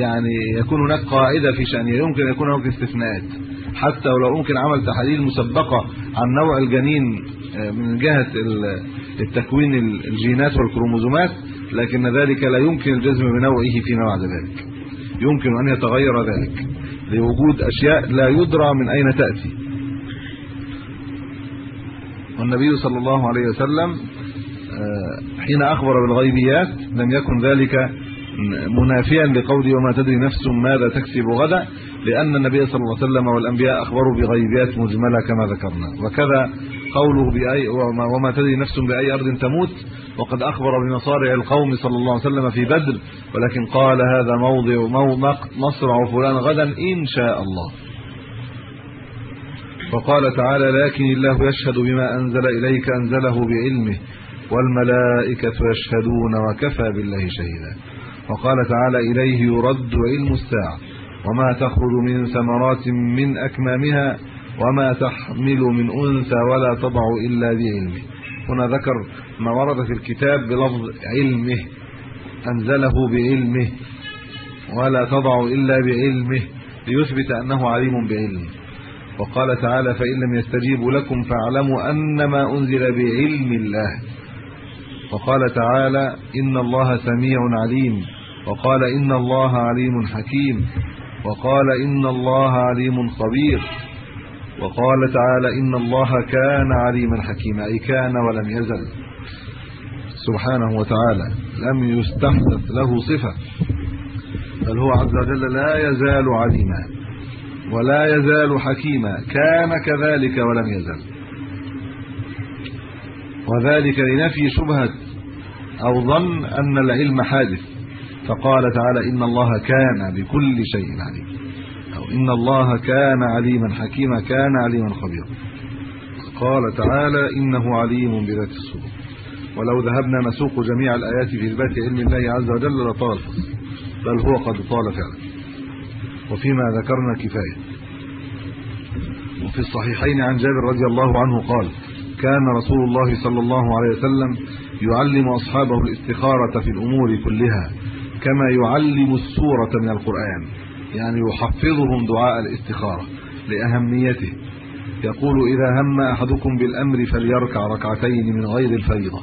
يعني يكون هناك قاعدة في شانها يمكن أن يكون هناك استثناءات. حتى ولو ممكن عمل تحاليل مسبقة عن نوع الجنين من جهة التكوين الجينات والكروموزومات لكن ذلك لا يمكن الجزم بنوعه فيما بعد ذلك. يمكن أن يتغير ذلك. لوجود أشياء لا يدرى من أين تأتي. والنبي صلى الله عليه وسلم حين أخبر بالغيبيات لم يكن ذلك منافيا لقوله وما تدري نفس ماذا تكسب غدا لأن النبي صلى الله عليه وسلم والأنبياء أخبروا بغيبيات مجملة كما ذكرنا. وكذا قوله بأي وما تدري نفس بأي أرض تموت وقد أخبر بمصارع القوم صلى الله عليه وسلم في بدر ولكن قال هذا موضع مصرع فلان غدا إن شاء الله. وقال تعالى لكن الله يشهد بما أنزل إليك أنزله بعلمه والملائكة يشهدون وكفى بالله شهيدا. وقال تعالى إليه يرد علم الساعة. وما تخرج من ثمرات من أكمامها وما تحمل من أنثى ولا تضع إلا بعلمه. هنا ذكر ما ورد في الكتاب بلفظ علمه أنزله بعلمه ولا تضع إلا بعلمه ليثبت أنه عليم بعلمه. وقال تعالى فإن لم يستجيبوا لكم فاعلموا أنما أنزل بعلم الله. وقال تعالى إن الله سميع عليم. وقال إن الله عليم حكيم. وقال إن الله عليم خبير. وقال تعالى إن الله كان عليما حكيما أي كان ولم يزل. سبحانه وتعالى لم يستحدث له صفة بل هو عز وجل لا يزال عليما. ولا يزال حكيما. كان كذلك ولم يزل. وذلك لنفي شبهة أو ظن أن العلم حادث. فقال تعالى إن الله كان بكل شيء عليم. أو إن الله كان عليما حكيما كان عليما خبيرا. قال تعالى إنه عليم بذات الصدور. ولو ذهبنا نسوق جميع الآيات في إثبات علم الله عز وجل لطال بل هو قد طال فعلا. وفيما ذكرنا كفاية. وفي الصحيحين عن جابر رضي الله عنه قال كان رسول الله صلى الله عليه وسلم يعلم أصحابه الاستخارة في الأمور كلها كما يعلم السورة من القرآن يعني يحفظهم دعاء الاستخارة لأهميته. يقول إذا هم أحدكم بالأمر فليركع ركعتين من غير الفريضة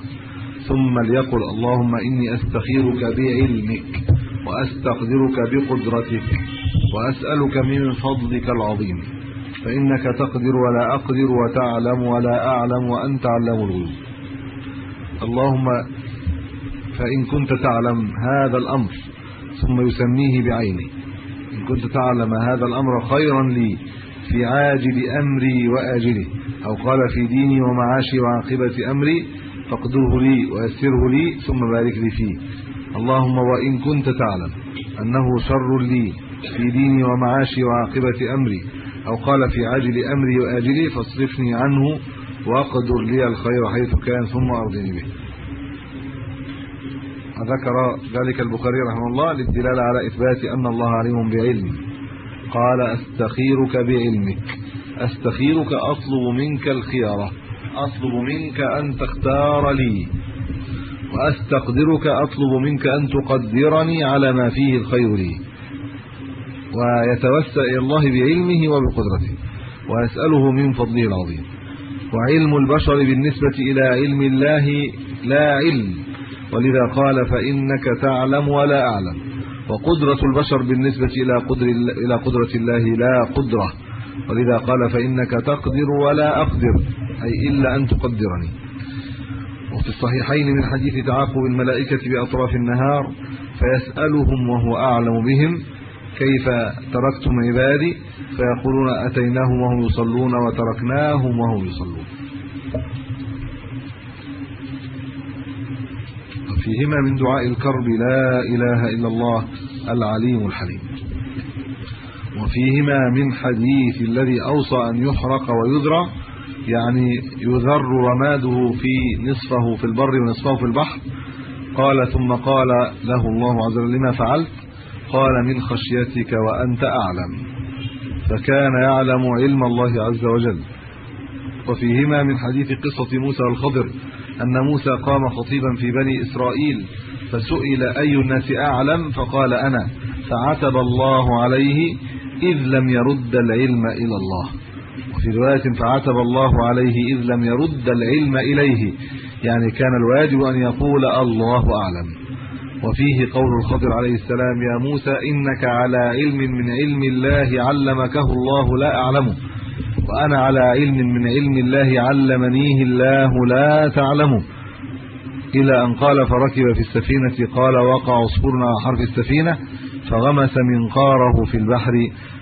ثم ليقل اللهم إني أستخيرك بعلمك. وأستقدرك بقدرتك وأسألك من فضلك العظيم فإنك تقدر ولا أقدر وتعلم ولا أعلم وأنت علام الغيوب. اللهم فإن كنت تعلم هذا الأمر ثم يسميه بعينه إن كنت تعلم هذا الأمر خيرا لي في عاجل أمري وآجله أو قال في ديني ومعاشي وعاقبة أمري فاقدره لي ويسره لي ثم بارك لي فيه. اللهم وإن كنت تعلم أنه شر لي في ديني ومعاشي وعاقبة أمري أو قال في عاجل أمري وآجلي فاصرفني عنه وأقدر لي الخير حيث كان ثم أرضني به. ذكر ذلك البخاري رحمه الله للدلالة على إثبات أن الله عليم بعلم قال أستخيرك بعلمك أستخيرك أطلب منك الخيره أطلب منك أن تختار لي. وأستقدرك أطلب منك أن تقدرني على ما فيه الخير لي. ويتوسل إلى الله بعلمه وبقدرته. ويساله من فضله العظيم. وعلم البشر بالنسبة إلى علم الله لا علم. ولذا قال فإنك تعلم ولا أعلم. وقدرة البشر بالنسبة إلى قدر إلى قدرة الله لا قدرة. ولذا قال فإنك تقدر ولا أقدر. أي إلا أن تقدرني. وفي الصحيحين من حديث تعاقب الملائكة بأطراف النهار فيسألهم وهو أعلم بهم كيف تركتم عبادي؟ فيقولون أتيناهم وهم يصلون وتركناهم وهم يصلون. وفيهما من دعاء الكرب لا إله إلا الله العليم الحليم. وفيهما من حديث الذي أوصى أن يحرق ويذرى يعني يذر رماده في نصفه في البر ونصفه في البحر. قال ثم قال له الله عز وجل لما فعلت؟ قال من خشيتك وأنت أعلم. فكان يعلم علم الله عز وجل. وفيهما من حديث قصة موسى والخضر أن موسى قام خطيبا في بني إسرائيل فسئل أي الناس أعلم؟ فقال أنا. فعتب الله عليه إذ لم يرد العلم إلى الله. وفي رواية فعتب الله عليه إذ لم يرد العلم إليه. يعني كان الواجب أن يقول الله أعلم. وفيه قول الخضر عليه السلام يا موسى إنك على علم من علم الله علمكه الله لا اعلمه وأنا على علم من علم الله علمنيه الله لا تعلمه إلى أن قال فركب في السفينة. قال وقع عصفور على حرف السفينة. فغمس منقاره في البحر.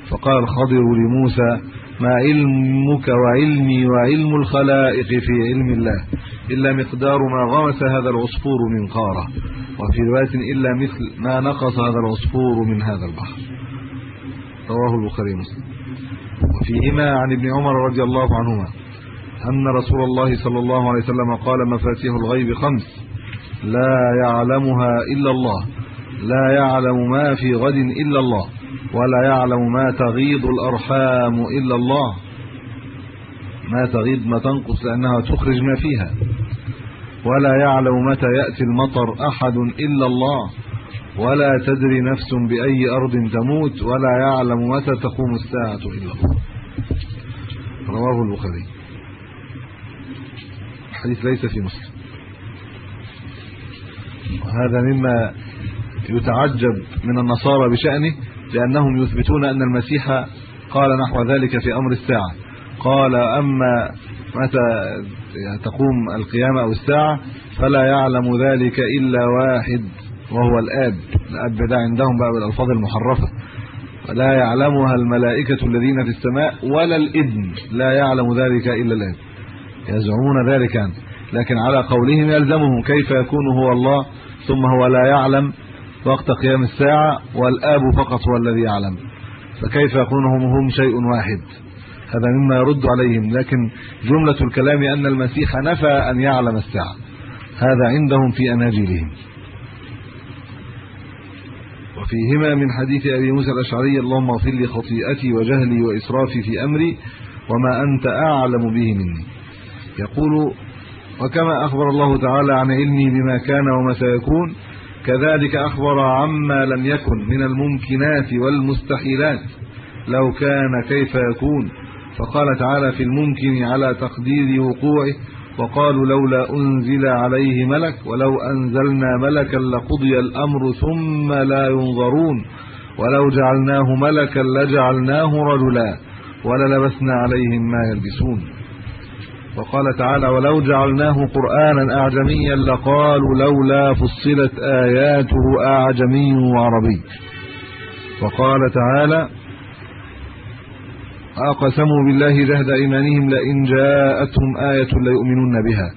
فقال الخضر لموسى ما علمك وعلمي وعلم الخلائق في علم الله إلا مقدار ما غمس هذا العصفور منقاره وفي رواية إلا مثل ما نقص هذا العصفور من هذا البحر. رواه البخاري ومسلم. وفيهما عن ابن عمر رضي الله عنهما أن رسول الله صلى الله عليه وسلم قال مفاتيح الغيب خمس لا يعلمها إلا الله لا يعلم ما في غد إلا الله. ولا يعلم ما تغيض الأرحام إلا الله. ما تغيض ما تنقص لأنها تخرج ما فيها. ولا يعلم متى يأتي المطر أحد إلا الله. ولا تدري نفس بأي أرض تموت. ولا يعلم متى تقوم الساعة إلا الله. رواه البخاري. الحديث ليس في مسلم. وهذا مما يتعجب من النصارى بشأنه. لأنهم يثبتون أن المسيح قال نحو ذلك في أمر الساعة. قال أما متى تقوم القيامة أو الساعة فلا يعلم ذلك إلا واحد وهو الآب. الآب ده عندهم بقى بالألفاظ المحرفة. لا يعلمها الملائكة الذين في السماء ولا الإبن لا يعلم ذلك إلا الآب. يزعمون ذلك. عنه لكن على قولهم يلزمهم. كيف يكون هو الله ثم هو لا يعلم؟ وقت قيام الساعة والآب فقط هو الذي يعلم. فكيف يكون هم شيء واحد؟ هذا مما يرد عليهم لكن جملة الكلام أن المسيح نفى أن يعلم الساعة. هذا عندهم في أناجيلهم. وفيهما من حديث أبي موسى الأشعري اللهم اغفر لي خطيئتي وجهلي وإسرافي في أمري وما أنت أعلم به مني. يقول وكما أخبر الله تعالى عن علمي بما كان وما سيكون كذلك أخبر عما لم يكن من الممكنات والمستحيلات. لو كان كيف يكون. فقال تعالى في الممكن على تقدير وقوعه وقالوا لولا أنزل عليه ملك ولو أنزلنا ملكا لقضي الأمر ثم لا ينظرون ولو جعلناه ملكا لجعلناه رجلا وللبسنا عليهم ما يلبسون. وقال تعالى ولو جعلناه قرآنا أعجميا لقالوا لولا فصلت آياته أعجمي وعربي وقال تعالى أقسموا بالله جهد إيمانهم لئن جاءتهم آية ليؤمنون بها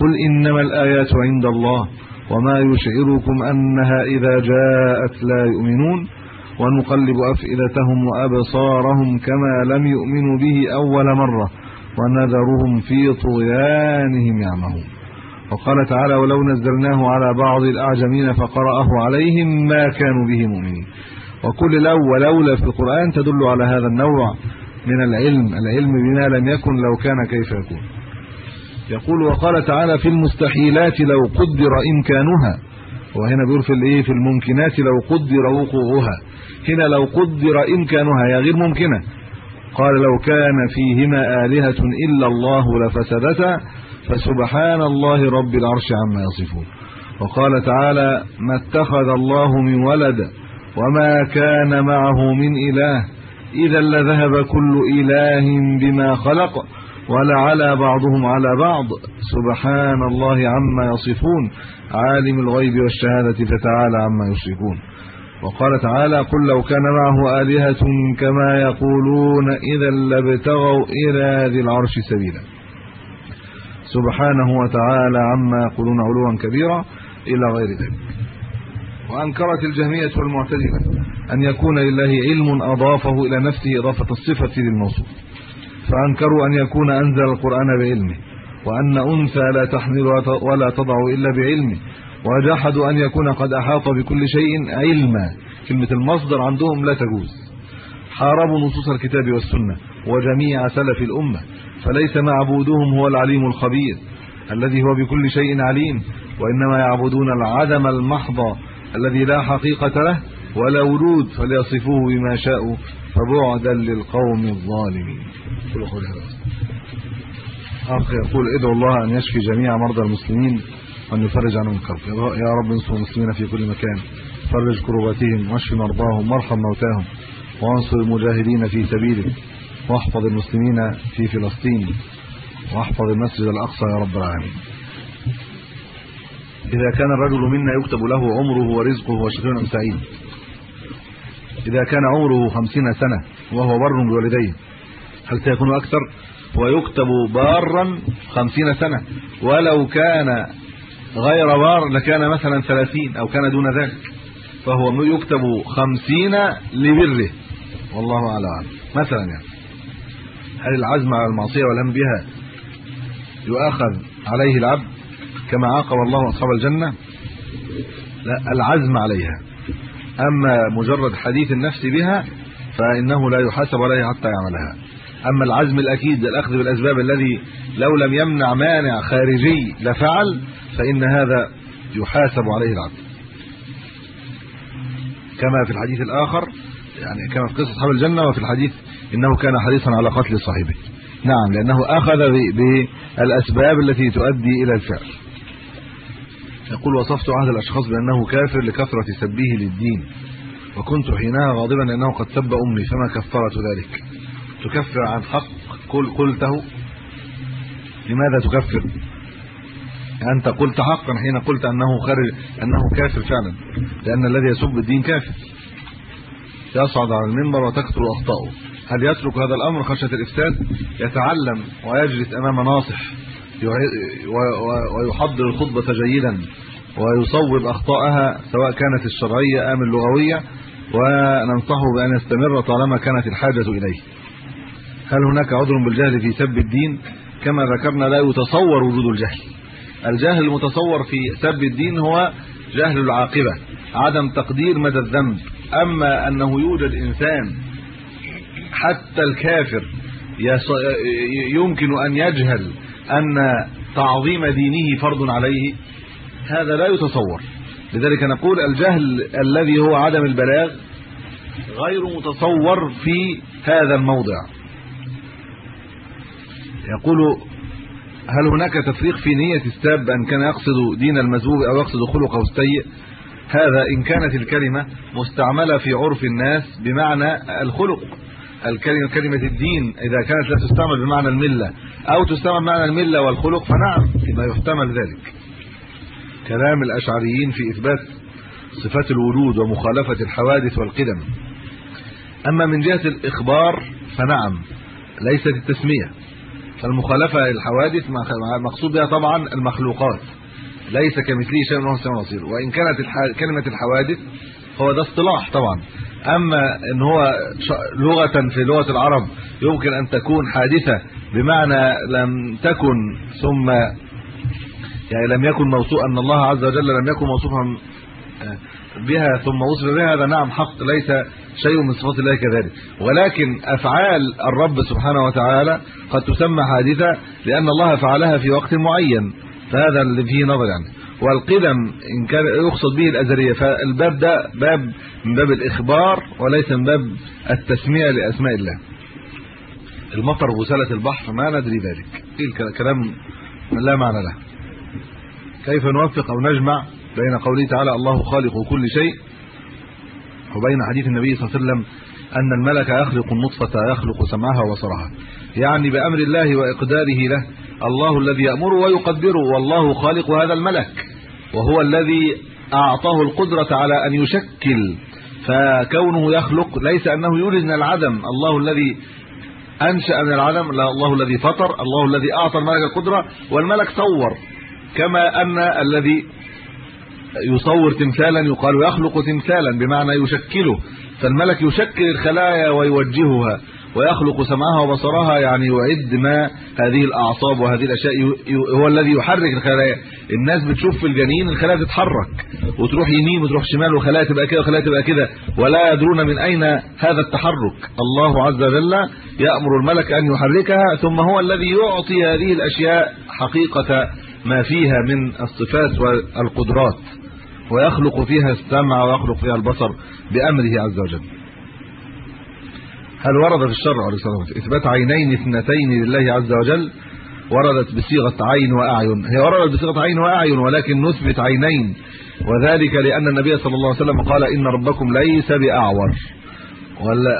قل إنما الآيات عند الله وما يشعركم أنها إذا جاءت لا يؤمنون. ونقلب أفئدتهم وأبصارهم كما لم يؤمنوا به أول مرة. ونذرهم في طغيانهم يعمهون. وقال تعالى ولو نزلناه على بعض الأعجمين فقرأه عليهم ما كانوا به مؤمنين. وكل لو ولولا في القرآن تدل على هذا النوع من العلم العلم بما لم يكن لو كان كيف يكون. يقول وقال تعالى في المستحيلات لو قدر امكانها وهنا بيقول في الإيه؟ في الممكنات لو قدر وقوعها. هنا لو قدر امكانها هي غير ممكنة. قال لو كان فيهما آلهة إلا الله لفسدتا فسبحان الله رب العرش عما يصفون. وقال تعالى ما اتخذ الله من ولد وما كان معه من إله إذا لذهب كل إله بما خلق ولعلى بعضهم على بعض. سبحان الله عما يصفون. عالم الغيب والشهادة فتعالى عما يشركون وقال تعالى قل لو كان معه آلهة كما يقولون إذا لابتغوا إلى ذي العرش سبيلا. سبحانه وتعالى عما يقولون علوا كبيرا إلى غير ذلك. وأنكرت الجهمية والمعتزلة أن يكون لله علم أضافه إلى نفسه إضافة الصفة للموصوف. فأنكروا أن يكون أنزل القرآن بعلمه وأن أنثى لا تحمل ولا تضع إلا بعلمه وجحدوا أن يكون قد أحاط بكل شيء علما. كلمة المصدر عندهم لا تجوز. حاربوا نصوص الكتاب والسنة وجميع سلف الأمة فليس معبودهم هو العليم الخبير الذي هو بكل شيء عليم وإنما يعبدون العدم المحض الذي لا حقيقة له ولا وجود فليصفوه بما شاءوا فبعدا للقوم الظالمين. اخ يقول ادعو الله أن يشفي جميع مرضى المسلمين. وان يفرج عنهم الكرب يا رب انصر المسلمين في كل مكان. فرج كرباتهم واشف مرضاهم وارحم موتاهم وانصر المجاهدين في سبيلك واحفظ المسلمين في فلسطين واحفظ المسجد الأقصى يا رب العالمين. إذا كان الرجل منا يكتب له عمره ورزقه وشقي سعيد. إذا كان عمره 50 سنة وهو بر بوالديه هل سيكون أكثر؟ ويكتب بارا 50 سنة. ولو كان غير بار لكان مثلا 30 أو كان دون ذلك فهو يكتب 50 لبره. والله أعلم. مثلا يعني. هل العزم على المعصية والهم بها يؤاخذ عليه العبد كما عاقب الله أصحاب الجنة؟ لا العزم عليها. أما مجرد حديث النفس بها فإنه لا يحاسب عليه حتى يعملها. أما العزم الأكيد الأخذ بالأسباب الذي لو لم يمنع مانع خارجي لفعل فإن هذا يحاسب عليه العبد. كما في الحديث الآخر يعني كما في قصة أصحاب الجنة وفي الحديث إنه كان حريصا على قتل صاحبه. نعم لأنه أخذ بالأسباب التي تؤدي إلى الفعل. يقول وصفت عهد الأشخاص بأنه كافر لكثرة سبه للدين وكنت حينها غاضبا لأنه قد سب أمي فما كفرت ذلك؟ تكفر عن حق؟ قل قلته. لماذا تكفر؟ أنت قلت حقا حين قلت أنه خارج أنه كافر فعلا لأن الذي يسب الدين كافر. يصعد على المنبر وتكثر أخطاؤه. هل يترك هذا الأمر خشية الإفساد؟ يتعلم ويجلس أمام ناصح ويحضر الخطبة جيدا ويصوب اخطائها سواء كانت الشرعية أم اللغوية. وننصحه بأن يستمر طالما كانت الحاجة إليه. هل هناك عذر بالجهل في سب الدين؟ كما ذكرنا لا يتصور وجود الجهل. الجهل المتصور في سب الدين هو جهل العاقبة عدم تقدير مدى الذنب. أما أنه يوجد إنسان حتى الكافر يمكن أن يجهل أن تعظيم دينه فرض عليه هذا لا يتصور. لذلك نقول الجهل الذي هو عدم البلاغ غير متصور في هذا الموضع. يقول هل هناك تفريق في نية الساب أن كان يقصد دين المذوب أو يقصد خلقه السيء هذا إن كانت الكلمة مستعملة في عرف الناس بمعنى الخلق. الكلمة كلمة الدين إذا كانت لا تستعمل بمعنى الملة أو تستعمل بمعنى الملة والخلق فنعم يبقى يحتمل ذلك. كلام الأشعريين في إثبات صفات الوجود ومخالفة الحوادث والقدم. أما من جهة الإخبار فنعم ليست التسمية. فالمخالفة للحوادث مقصود بها طبعا المخلوقات. ليس كمثله شيء وهو السميع البصير وإن كانت كلمة الحوادث هو ده اصطلاح طبعا. أما إن هو لغة في لغة العرب يمكن أن تكون حادثة بمعنى لم تكن ثم يعني لم يكن موصوفا أن الله عز وجل لم يكن موصوفا بها ثم وصف بها هذا نعم حق ليس شيء من صفات الله كذلك. ولكن أفعال الرب سبحانه وتعالى قد تسمى حادثة لأن الله فعلها في وقت معين فهذا اللي فيه نظر يعني. والقدم إن كان يقصد به الأزلية فالباب ده باب من باب الإخبار وليس من باب التسمية لأسماء الله. المطر وساله البحر ما ندري ذلك. كلام لا معنى له. كيف نوفق أو نجمع؟ بين قوله تعالى الله خالق كل شيء وبين حديث النبي صلى الله عليه وسلم أن الملك يخلق النطفة يخلق سمعها وبصرها. يعني بأمر الله وإقداره له الله الذي يأمره ويقدره والله خالق هذا الملك وهو الذي أعطاه القدرة على أن يشكل. فكونه يخلق ليس أنه يولد من العدم الله الذي أنشأ من العدم لا الله الذي فطر الله الذي أعطى الملك القدرة والملك صور. كما أن الذي يصور تمثالا يقال يخلق تمثالا بمعنى يشكله. فالملك يشكل الخلايا ويوجهها ويخلق سمعها وبصرها يعني يعد ما هذه الأعصاب وهذه الأشياء هو الذي يحرك الخلايا. الناس بتشوف في الجنين الخلايا تتحرك. وتروح يمين وتروح شمال وخلايا تبقى كده وخلايا تبقى كده. ولا يدرون من أين هذا التحرك. الله عز وجل يأمر الملك أن يحركها ثم هو الذي يعطي هذه الأشياء حقيقة ما فيها من الصفات والقدرات. ويخلق فيها السمع ويخلق فيها البصر بأمره عز وجل. هل ورد في الشرع عليه الصلاة والسلام إثبات عينين اثنتين لله عز وجل؟ وردت بصيغة عين وأعين. هي وردت بصيغة عين وأعين ولكن نثبت عينين. وذلك لأن النبي صلى الله عليه وسلم قال إن ربكم ليس بأعور.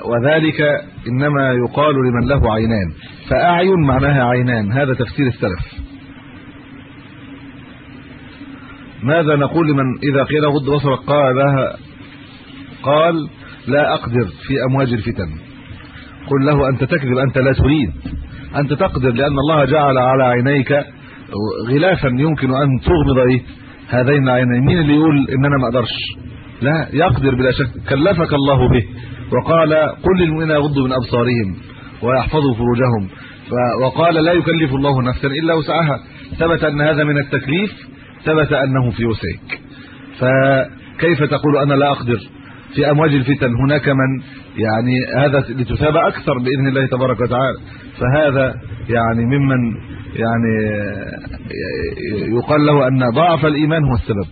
وذلك إنما يقال لمن له عينان. فأعين معناها عينان. هذا تفسير السلف. ماذا نقول لمن إذا قيل غض بصرك قال قال لا أقدر في أمواج الفتن. قل له أنت تكذب أنت لا تريد. أنت تقدر لأن الله جعل على عينيك غلافا يمكن أن تغمض إيه هذين العينين مين اللي يقول ان أنا ما أقدرش؟ لا يقدر بلا شك. كلفك الله به وقال قل للمؤمنين يغضوا من أبصارهم ويحفظوا فروجهم. وقال لا يكلف الله نفسا إلا وسعها. ثبت أن هذا من التكليف ثبت أنه في وسعك. فكيف تقول أنا لا أقدر؟ في أمواج الفتن هناك من يعني هذا لتثاب أكثر بإذن الله تبارك وتعالى. فهذا يعني ممن يعني يقال له أن ضعف الإيمان هو السبب.